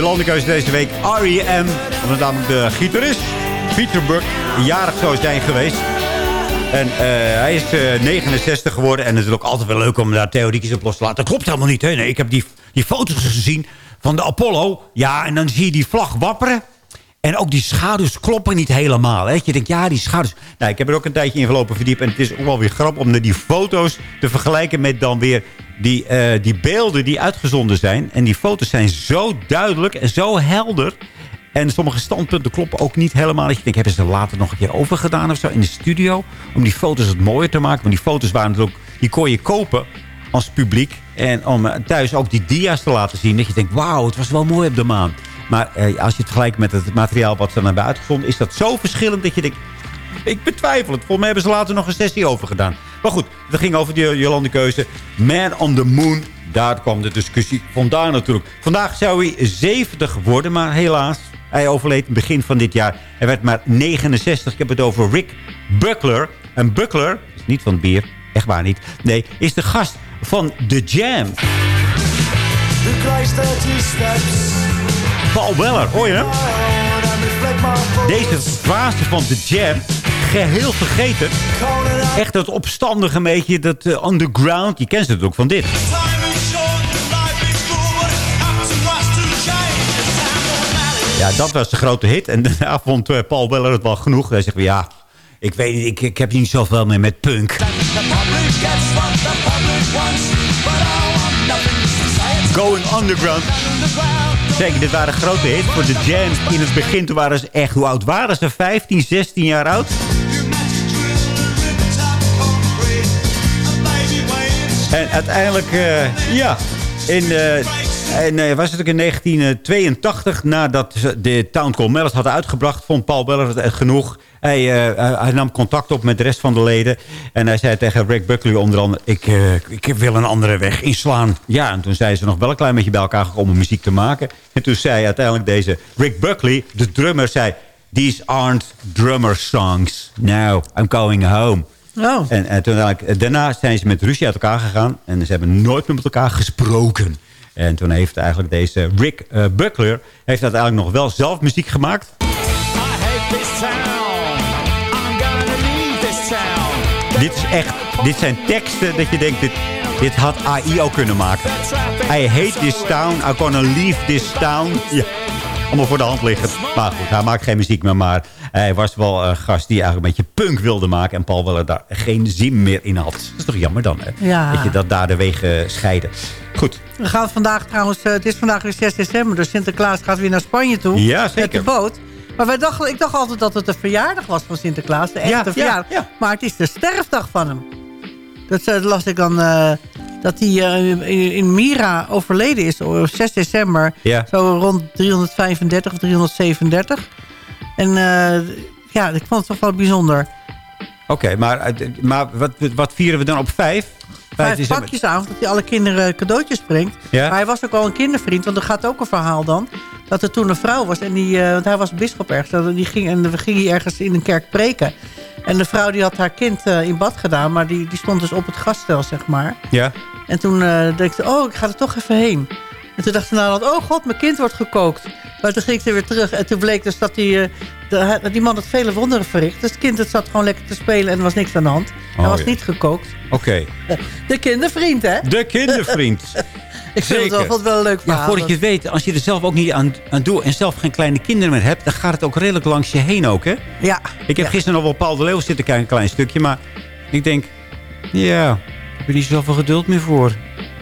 tijd. Jolande Keus deze week R.E.M. Omdat namelijk de gitarist Peter Buck jarig zou zijn geweest. En eh, hij is eh, 69 geworden. En het is ook altijd wel leuk om daar theorietjes op los te laten. Dat klopt helemaal niet. Hè? Ik heb die, die foto's gezien van de Apollo. Ja, en dan zie je die vlag wapperen. En ook die schaduws kloppen niet helemaal. Hè? Je denkt, ja, die schaduws... Nou, ik heb er ook een tijdje in gelopen verdiept. En het is ook wel weer grappig om die foto's te vergelijken met dan weer die, eh, die beelden die uitgezonden zijn. En die foto's zijn zo duidelijk en zo helder. En sommige standpunten kloppen ook niet helemaal. Dat je denkt, hebben ze er later nog een keer over gedaan of zo in de studio? Om die foto's wat mooier te maken. Want die foto's waren natuurlijk, die kon je kopen als publiek. En om eh, thuis ook die dia's te laten zien. Dat je denkt, wauw, het was wel mooi op de maan. Maar eh, als je het vergelijkt met het materiaal wat ze dan hebben uitgezonden... is dat zo verschillend dat je denkt... Ik betwijfel het. Volgens mij hebben ze later nog een sessie over gedaan. Maar goed, het ging over die Jolande keuze. Man on the Moon. Daar kwam de discussie vandaar natuurlijk. Vandaag zou hij 70 worden, maar helaas. Hij overleed begin van dit jaar. Hij werd maar 69. Ik heb het over Rick Buckler. En Buckler, is niet van het bier, echt waar niet. Nee, is de gast van The Jam. Who climbs 30 steps? Paul Weller, hoor je hem? Deze fase van The Jam, geheel vergeten. Echt dat opstandige beetje, dat eh, underground. Je kent het ook van dit. Ja, dat was de grote hit. En daarna [laughs] vond eh, Paul Weller het wel genoeg. Hij zegt, ja, ik weet niet, ik, ik heb niet zoveel meer met punk. Going underground. Zeker, dit waren grote hits voor de Jam. In het begin toen waren ze echt, hoe oud waren ze? 15, 16 jaar oud? En uiteindelijk, eh, ja, in, eh, en, eh, was het ook in 1982, nadat ze de Town Called Mellis hadden uitgebracht, vond Paul Beller het echt genoeg. Hij, eh, hij- hij nam contact op met de rest van de leden. En hij zei tegen Rick Buckley onder andere... Ik, eh, ik wil een andere weg inslaan. Ja, en toen zijn ze nog wel een klein beetje bij elkaar gekomen om muziek te maken. En toen zei uiteindelijk deze Rick Buckley, de drummer, zei... These aren't drummer songs. Now, I'm going home. Oh. En, en toen daarna zijn ze met ruzie uit elkaar gegaan. En ze hebben nooit meer met elkaar gesproken. En toen heeft eigenlijk deze Rick eh, Buckler... heeft uiteindelijk nog wel zelf muziek gemaakt. I. Dit is echt... Dit zijn teksten dat je denkt... Dit, dit had AI ook kunnen maken. I hate this town. I'm gonna leave this town. Ja, allemaal voor de hand liggend. Maar goed, hij maakt geen muziek meer. Maar hij was wel een gast die eigenlijk een beetje punk wilde maken. En Paul Weller daar geen zin meer in had. Dat is toch jammer dan, hè? Ja. Dat je dat daar de wegen scheiden. Goed. We gaan vandaag trouwens, eh, het is vandaag weer 6 december, dus Sinterklaas gaat weer naar Spanje toe. Ja, Met zeker. de boot. Maar wij dachten, ik dacht altijd dat het de verjaardag was van Sinterklaas. De echte Ja, ja, verjaardag. ja. Maar het is de sterfdag van hem. Dat eh, las ik dan, eh, dat hij in, in Mira overleden is op 6 december. Zo rond 335 of 337. En eh, ja, ik vond het toch wel bijzonder. Oké, maar, eh, maar wat, wat vieren we dan op vijf? Vijf december? pakjesavond, dat hij alle kinderen cadeautjes brengt. Ja? Maar hij was ook wel een kindervriend, want er gaat ook een verhaal dan. Dat er toen een vrouw was, en die, eh, want hij was bischop ergens. dat- Die ging, en we gingen ergens in een kerk preken. En de vrouw die had haar kind eh, in bad gedaan, maar die, die stond dus op het gaststel, zeg maar. Ja? En toen uh, dacht ze, oh, ik ga er toch even heen. En toen dacht ze nou, oh god, mijn kind wordt gekookt. Maar toen ging ze weer terug. En toen bleek dus dat die, eh, de- dat die man het vele wonderen verricht. Dus het kind het zat gewoon lekker te spelen en er was niks aan de hand. Hij Oh, was ja. niet gekookt. Oké. De kindervriend, hè? De kindervriend. [laughs] Ik vind het wel, vond het wel een leuk Maar verhaal. voordat je het weet, als je er zelf ook niet aan, aan doet... en zelf geen kleine kinderen meer hebt... dan gaat het ook redelijk langs je heen ook, hè? Ja. Ik heb gisteren nog wel Paul de Leeuw zitten kijken, een klein stukje. Maar ik denk, ja, ik heb er niet zoveel geduld meer voor.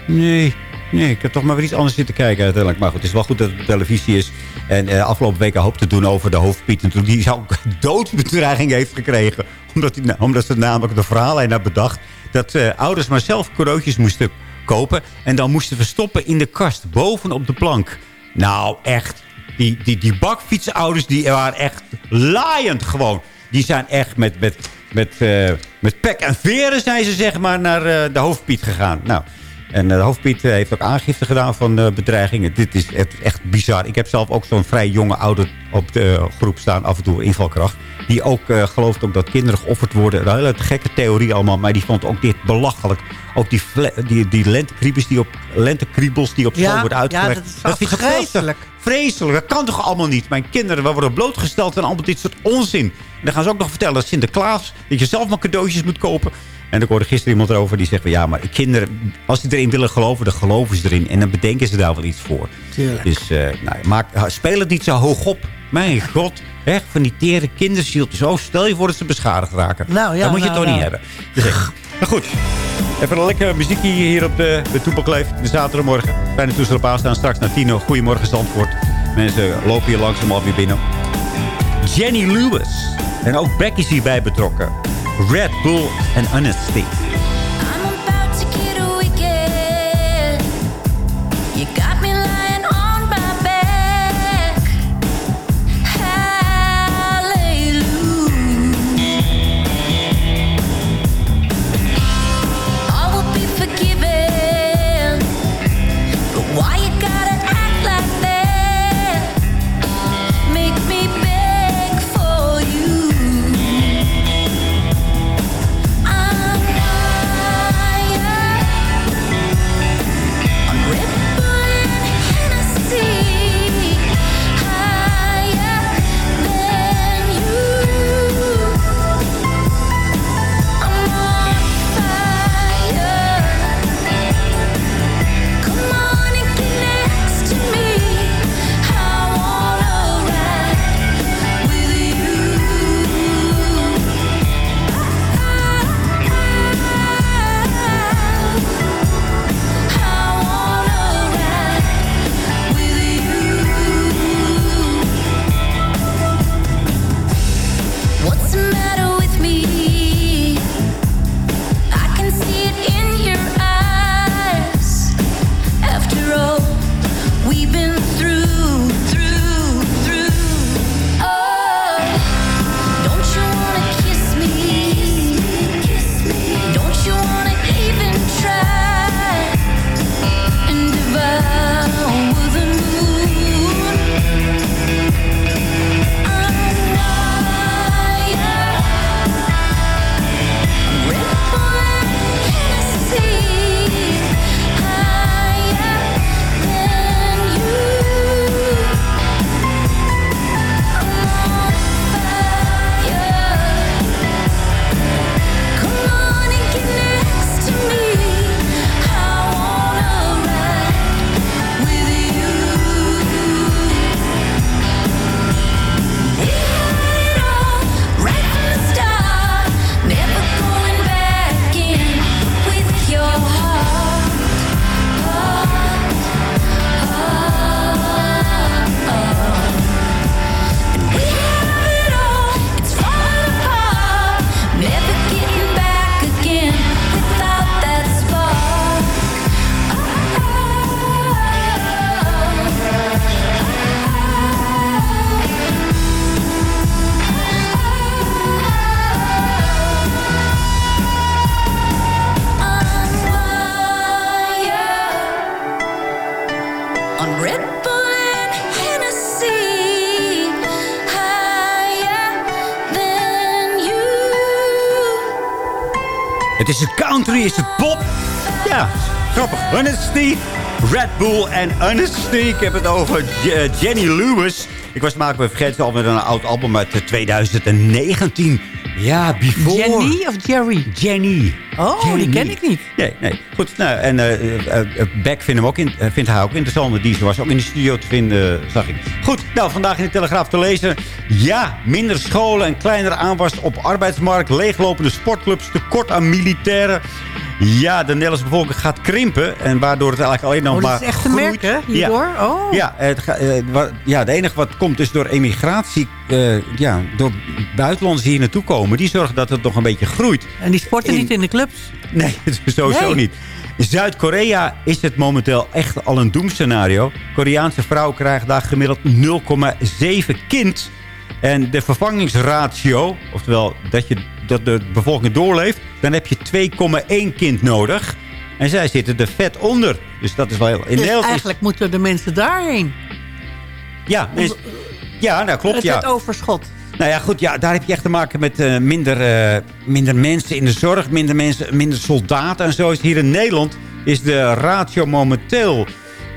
Nee, nee, ik heb toch maar weer iets anders zitten kijken uiteindelijk. Maar goed, het is wel goed dat het op televisie is. En eh, afgelopen week een hoop te doen over de hoofdpiet. En toen die zou doodbedreiging heeft gekregen. Omdat, die, omdat ze namelijk de verhaallijn had bedacht... dat eh, ouders maar zelf cadeautjes moesten kopen. En dan moesten verstoppen in de kast, bovenop de plank. Nou, echt. Die, die, die bakfietsouders die waren echt laaiend gewoon. Die zijn echt met, met, met, eh, met pek en veren zijn ze zeg maar naar de hoofdpiet gegaan. Nou, en eh, de hoofdpiet eh, heeft ook aangifte gedaan van eh, bedreigingen. Dit is echt, echt bizar. Ik heb zelf ook zo'n vrij jonge ouder op de groep staan. Af en toe invalkracht. Die ook eh, gelooft ook dat kinderen geofferd worden. Een hele gekke theorie allemaal. Maar die vond ook dit belachelijk. Ook die, die, die lentekriebels die op, lentekriebels die op school Ja, worden ja, uitgelegd. dat is vind ik afgrijzelijk. Vreselijk. Dat kan toch allemaal niet? Mijn kinderen we worden blootgesteld aan allemaal dit soort onzin. En dan gaan ze ook nog vertellen dat Sinterklaas... dat je zelf maar cadeautjes moet kopen. En ik hoorde gisteren iemand erover die zegt... van, ja, maar kinderen, als ze erin willen geloven... dan geloven ze erin. En dan bedenken ze daar wel iets voor. Tuurlijk. Dus eh, nou, maak, speel het niet zo hoog op. Mijn god. Echt van die tere kinderzieltjes. Oh, stel je voor dat ze beschadigd raken. Nou, ja, dat moet je nou, toch niet nou. hebben. Dus echt. maar goed. Even een lekker muziekje hier op de, de Toepakleef. De zaterdagmorgen. Fijne toestel op aanstaan. Straks naar tien. Goedemorgen Zandvoort. Mensen lopen hier langzaam alweer binnen. Jenny Lewis. En ook Beck is hierbij betrokken. Red Bull en Honesty. Country, is het pop? Ja, grappig. Honesty, Red Bull en Honesty. Ik heb het over Je- Jenny Lewis. Ik was maken, we vergeten al met een oud album uit eh, 2019. Ja, Before. Jenny of Jerry? Jenny. Oh, die ken ik niet. Nee, nee. Goed, nou, en eh, eh, eh, Beck vindt, hem ook in, eh, vindt haar ook interessant. Die was ook in de studio te vinden, zag ik. Goed, nou, vandaag in de Telegraaf te lezen. Ja, minder scholen en kleinere aanwas op arbeidsmarkt. Leeglopende sportclubs, tekort aan militairen. Ja, de Nederlandse bevolking gaat krimpen. En waardoor het eigenlijk alleen nog Oh, maar dat is echt te groeit. merken hierdoor? Ja. Oh. Ja, het, eh, ja, de enige wat komt is door emigratie. eh, ja, door buitenlanders die hier naartoe komen. Die zorgen dat het nog een beetje groeit. En die sporten In- niet in de clubs? Nee, [laughs] sowieso Nee. niet. Zuid-Korea is het momenteel echt al een doemscenario. Koreaanse vrouwen krijgen daar gemiddeld 0,7 kind. En de vervangingsratio, oftewel dat, je, dat de bevolking doorleeft... dan heb je 2,1 kind nodig. En zij zitten er vet onder. Dus dat is wel heel... In Dus Nederland is- eigenlijk moeten de mensen daarheen. ja, is- ja, nou klopt, Het, ja. het overschot. Nou ja, goed, ja, daar heb je echt te maken met eh, minder, eh, minder mensen in de zorg, minder, mensen, minder soldaten en zo. Is hier in Nederland is de ratio momenteel...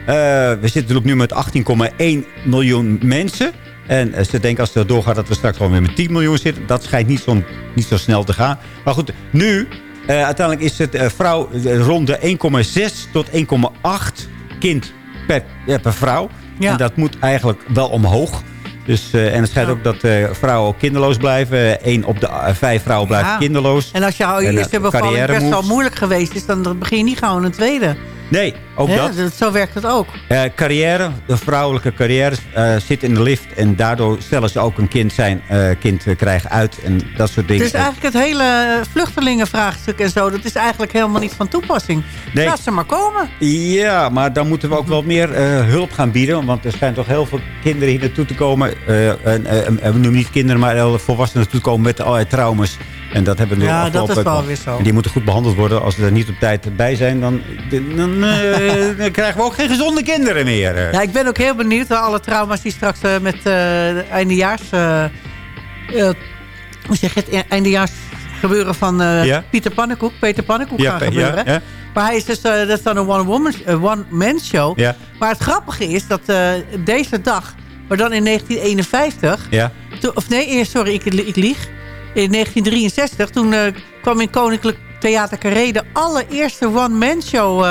eh, we zitten natuurlijk nu met 18,1 miljoen mensen. En eh, ze denken als het doorgaat dat we straks gewoon weer met 10 miljoen zitten. Dat schijnt niet zo, niet zo snel te gaan. Maar goed, nu, eh, uiteindelijk is het eh, vrouw rond de 1,6 tot 1,8 kind per, per vrouw. Ja. En dat moet eigenlijk wel omhoog. Dus, en het schijnt Ja. ook dat eh, vrouwen ook kinderloos blijven. Eén op de eh, vijf vrouwen blijft Ja. kinderloos. En als jouw eerste bevalling best wel moeilijk geweest is... dan begin je niet gauw een tweede. Nee, ook Hè? dat. Zo werkt het ook. Eh, carrière, de vrouwelijke carrière eh, zit in de lift. En daardoor stellen ze ook een kind, zijn, eh, kind krijgen uit. En dat soort dingen. Dus eigenlijk het hele vluchtelingenvraagstuk en zo... dat is eigenlijk helemaal niet van toepassing. Nee. Laat ze maar komen. Ja, maar dan moeten we ook wel meer hulp gaan bieden. Want er schijnt toch heel veel kinderen hier naartoe te komen. en, we noemen niet kinderen, maar volwassenen naartoe te komen met allerlei trauma's. En dat hebben we Ja, dat is wel weer zo. En die moeten goed behandeld worden. Als we er niet op tijd bij zijn, dan, dan, eh, [laughs] dan krijgen we ook geen gezonde kinderen meer. eh. Ja, ik ben ook heel benieuwd naar alle trauma's die straks eh, met eh, de eindejaars... eh, eh, hoe zeg je het? Eindejaars gebeuren van eh, Ja? Pieter Pannenkoek. Peter Pannenkoek Ja, gaan gebeuren. ja. Maar hij is dus, eh, dat is dan een one-woman eh, one-man show. Ja. Maar het grappige is dat eh, deze dag, maar dan in 1951... Ja. Toen- of nee, eh, sorry, ik, ik lieg. In 1963, toen eh, kwam in Koninklijk Theater Carré... de allereerste one-man show eh,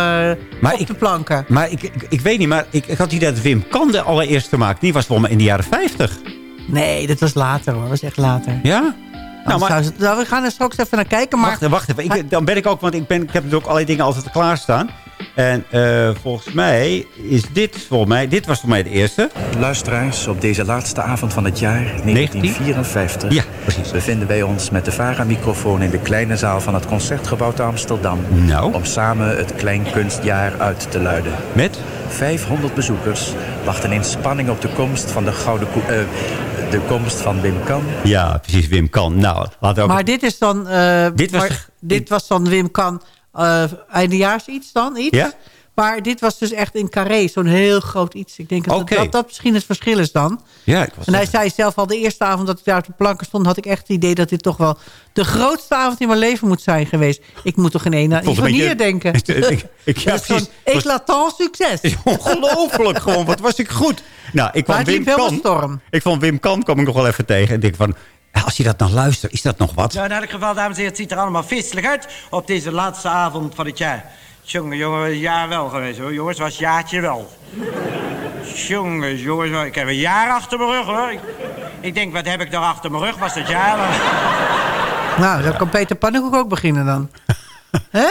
Maar op ik- de planken. Maar ik, ik, ik weet niet, maar ik, ik had die dat Wim Kan de allereerste maakte. Die was volgens mij in de jaren 50. Nee, dat was later hoor. Dat was echt later. Ja? Nou, maar- zou ze- nou, we gaan er straks even naar kijken. Maar Wacht, wacht even. Ik, dan ben ik ook, want ik, ben, ik heb natuurlijk allerlei dingen altijd klaarstaan. En eh, volgens mij is dit, volgens mij, dit was voor mij de eerste. Luisteraars, op deze laatste avond van het jaar 1954 Ja, precies. bevinden wij ons met de VARA-microfoon in de kleine zaal van het Concertgebouw te Amsterdam. Nou. Om samen het Kleinkunstjaar uit te luiden. Met? 500 bezoekers wachten in spanning op de komst van de gouden koe, eh, de komst van Wim Kan. Ja, precies, Wim Kan. Nou, laten we ook... Maar dit is dan... eh, Dit was maar dit was dan Wim Kan eh eindejaars iets dan? Iets? Ja? Maar dit was dus echt in Carré, zo'n heel groot iets. Ik denk dat dat, dat misschien het verschil is dan. ja, ik was En hij zei zelf al de eerste avond dat ik daar op de planken stond... had ik echt het idee dat dit toch wel de grootste avond in mijn leven moet zijn geweest. Ik moet toch in één beetje- hier denken. [laughs] ik, ik, ja, dat is eclatant succes. [laughs] Ongelooflijk gewoon. Wat was ik goed. Nou, ik kwam Wim Kan. Ik vond Wim Kan kwam ik nog wel even tegen. En denk van, als je dat nou luistert, is dat nog wat? Nou, in elk geval, dames en heren, het ziet er allemaal feestelijk uit op deze laatste avond van het jaar. Jongen, jongen, ja wel geweest hoor, jongens, was jaartje wel. Jongens, jongens, ik heb een jaar achter mijn rug hoor. Ik, ik denk, wat heb ik daar achter mijn rug? Was dat jaar wel? Nou, dan kan Peter Pannenkoek ook beginnen dan. [laughs] Hè?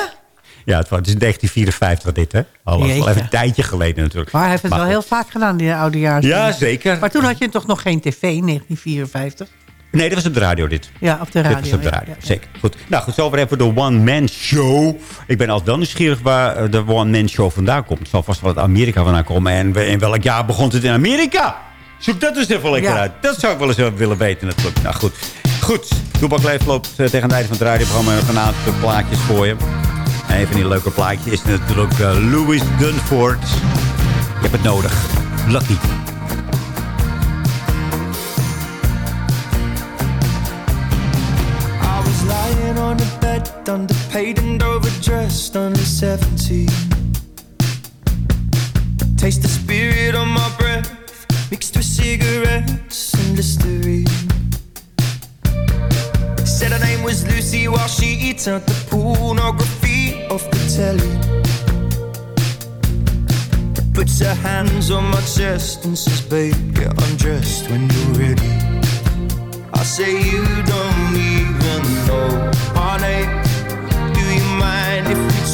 Ja, het was is 1954 dit, hè? Al was wel Jeetje. even een tijdje geleden natuurlijk. Maar hij heeft het wel goed. heel vaak gedaan, die oudejaars. Ja, zeker. Maar toen had je toch nog geen tv, 1954? Nee, dat was op de radio dit. Ja, op de Dit radio. was op de radio, ja. zeker. Goed. Nou, goed, zover even de one-man show. Ik ben altijd wel nieuwsgierig waar eh, de one-man show vandaan komt. Het zal vast wel uit Amerika vandaan komen. En in welk jaar begon het in Amerika? Zoek dat eens even lekker Ja. uit. Dat zou ik wel eens wel willen weten natuurlijk. Nou goed. Goed. Toebak Leef loopt eh, tegen het einde van het radioprogramma. Een aantal plaatjes voor je. En een van die leuke plaatjes is natuurlijk eh, Louis Dunford. Je hebt het nodig. Lucky. Underpaid and overdressed, under 70. Taste the spirit on my breath, mixed with cigarettes and Listerine. Said her name was Lucy while she turned the pornography off the telly. Puts her hands on my chest and says, Babe, get undressed when you're ready. I say, You don't even know my name.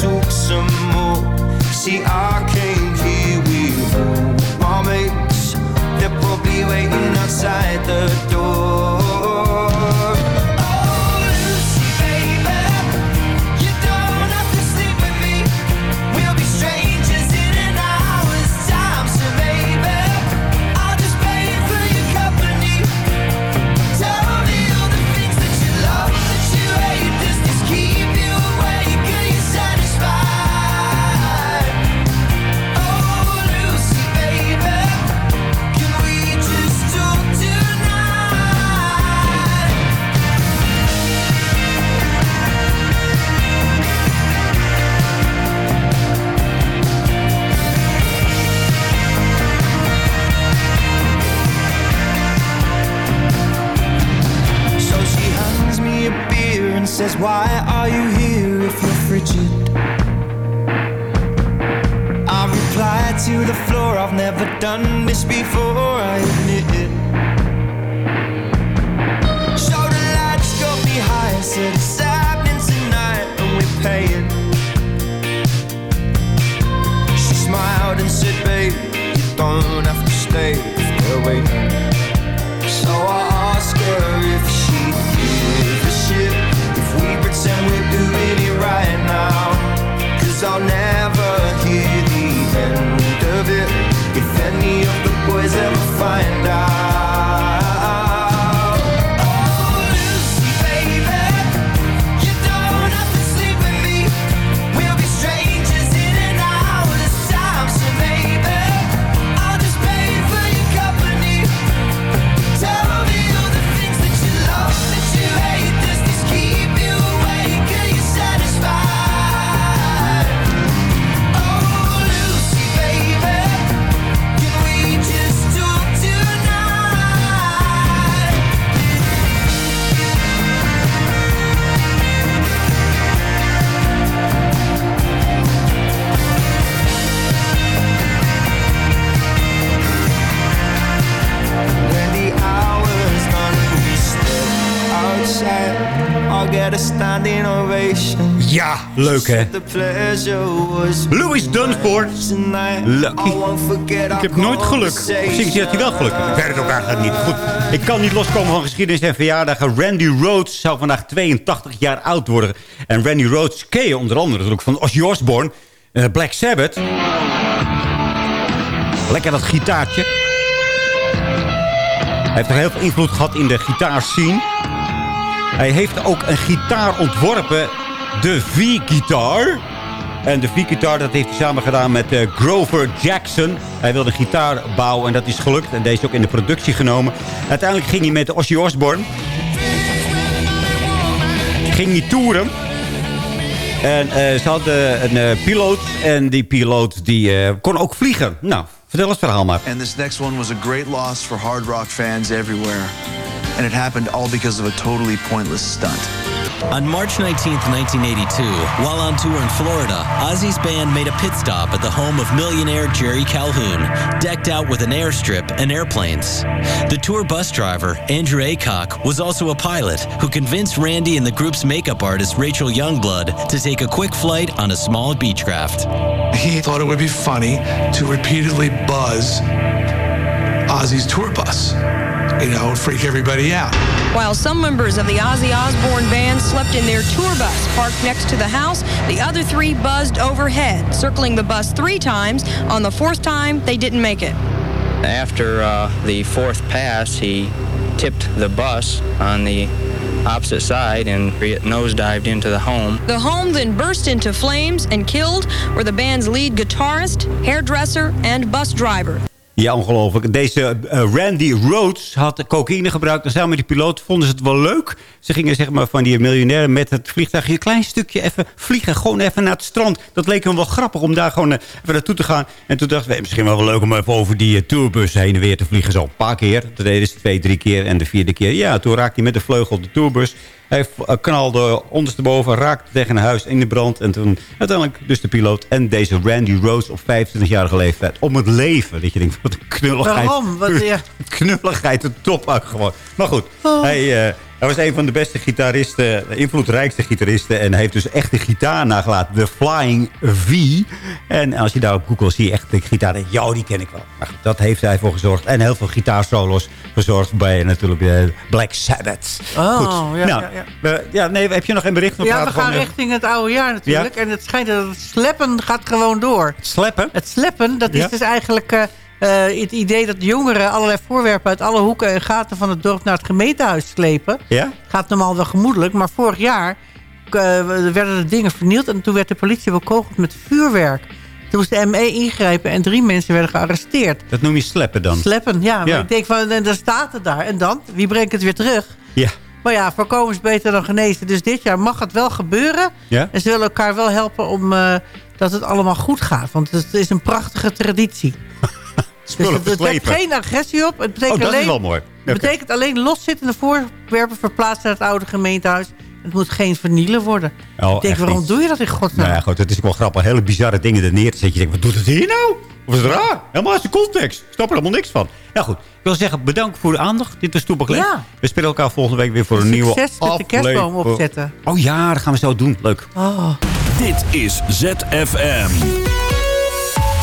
Talk some more? See, I came here with my mates. They're probably waiting outside the door. Says, Why are you here if you're frigid? I reply to the floor, I've never done this before, I admit it. Shoulder lights got me high, said it's happening tonight and we're paying. She smiled and said, Babe, you don't have to stay if they're waiting. So I ask her Cause I'll never hear the end of it. If any of the boys ever find out Ja, leuk hè. Louis Dunford. Lucky. Ik heb nooit geluk. Zingt hij dat hij wel geluk? Ik weet het ook eigenlijk niet. Goed, ik kan niet loskomen van geschiedenis en verjaardagen. Randy Rhoads zou vandaag 82 jaar oud worden. En Randy Rhoads ken je onder andere natuurlijk van Ozzy Osbourne. eh, Black Sabbath. Lekker dat gitaartje. Hij heeft er heel veel invloed gehad in de gitaarscene. Hij heeft ook een gitaar ontworpen. De V-gitaar. En de V-gitaar dat heeft hij samen gedaan met eh, Grover Jackson. Hij wilde een gitaar bouwen en dat is gelukt. En deze is ook in de productie genomen. Uiteindelijk ging hij met Ozzy Osbourne. Ging hij toeren. En eh, ze hadden een eh, piloot. En die piloot die, kon ook vliegen. Nou, vertel het verhaal maar. And this next one was a great loss for hard rock fans everywhere. And it happened all because of a totally pointless stunt. On March 19th, 1982, while on tour in Florida, Ozzy's band made a pit stop at the home of millionaire Jerry Calhoun, decked out with an airstrip and airplanes. The tour bus driver, Andrew Aycock, was also a pilot who convinced Randy and the group's makeup artist, Rachel Youngblood, to take a quick flight on a small Beechcraft. He thought it would be funny to repeatedly buzz Ozzy's tour bus. You know, freak everybody out. While some members of the Ozzy Osbourne band slept in their tour bus parked next to the house, the other three buzzed overhead, circling the bus three times. On the fourth time, they didn't make it. After uh, the fourth pass, he tipped the bus on the opposite side and it nosedived into the home. The home then burst into flames and killed were the band's lead guitarist, hairdresser, and bus driver. Ja, ongelooflijk. Deze eh, Randy Rhodes had cocaïne gebruikt. En samen met die piloot vonden ze het wel leuk. Ze gingen zeg maar van die miljonair met het vliegtuig... een klein stukje even vliegen. Gewoon even naar het strand. Dat leek hem wel grappig om daar gewoon eh, even naartoe te gaan. En toen dachten we, misschien wel leuk om even over die eh, tourbus heen en weer te vliegen. Zo een paar keer. Dat deden ze twee, drie keer. En de vierde keer, ja, toen raakte hij met de vleugel de tourbus. Hij eh, knalde ondersteboven, raakte tegen een huis in de brand. En toen uiteindelijk dus de piloot en deze Randy Rose op 25-jarige leeftijd. Om het leven. Dat je denkt, wat een knulligheid. Waarom? Wat, ja. knulligheid, de top uit gewoon. Maar goed, Oh. hij, eh, hij was een van de beste gitaristen, de invloedrijkste gitaristen. En heeft dus echt de gitaar nagelaten. De Flying V. En als je daar op Google zie je echt de gitaar. Ja, die ken ik wel. Maar goed, dat heeft hij voor gezorgd. En heel veel gitaarsolos verzorgd bij natuurlijk bij Black Sabbath. Oh, goed. ja, nou, ja, ja. we- ja, nee, heb je nog een bericht? Ja, we gaan eh, richting het oude jaar natuurlijk. En het schijnt dat het sleppen gaat gewoon door. Sleppen? Het sleppen, dat is dus eigenlijk eh, eh, het idee dat jongeren allerlei voorwerpen uit alle hoeken en gaten van het dorp naar het gemeentehuis slepen. Ja? Gaat normaal wel gemoedelijk, maar vorig jaar eh, werden de dingen vernield en toen werd de politie bekogeld met vuurwerk. Toen moest de ME ingrijpen en drie mensen werden gearresteerd. Dat noem je sleppen dan? Sleppen, ja. Maar Ja. ik denk van, en dan staat het daar. En dan? Wie brengt het weer terug? Ja. Maar ja, voorkomen is beter dan genezen. Dus dit jaar mag het wel gebeuren. Ja? En ze willen elkaar wel helpen om eh, dat het allemaal goed gaat. Want het is een prachtige traditie. [laughs] dus Spullen het, het heeft geen agressie op. Het betekent Oh, dat alleen, is wel mooi. Het betekent alleen loszittende voorwerpen verplaatsen naar het oude gemeentehuis. Het moet geen vernielen worden. Oh, ik denk, waarom niet. doe je dat in godsnaam? Nou ja, goed, het is ook wel grappig. Hele bizarre dingen er neer te zetten. Je denkt, wat doet het hier nou? Of is het raar? Helemaal uit de context. Ik snap er helemaal niks van. Nou goed, ik wil zeggen, bedankt voor de aandacht. Dit was Toepak Leeft. Ja. We spelen elkaar volgende week weer voor een nieuwe Succes met de kerstboom aflevering. opzetten. Oh ja, dat gaan we zo doen. Leuk. Oh. Dit is ZFM.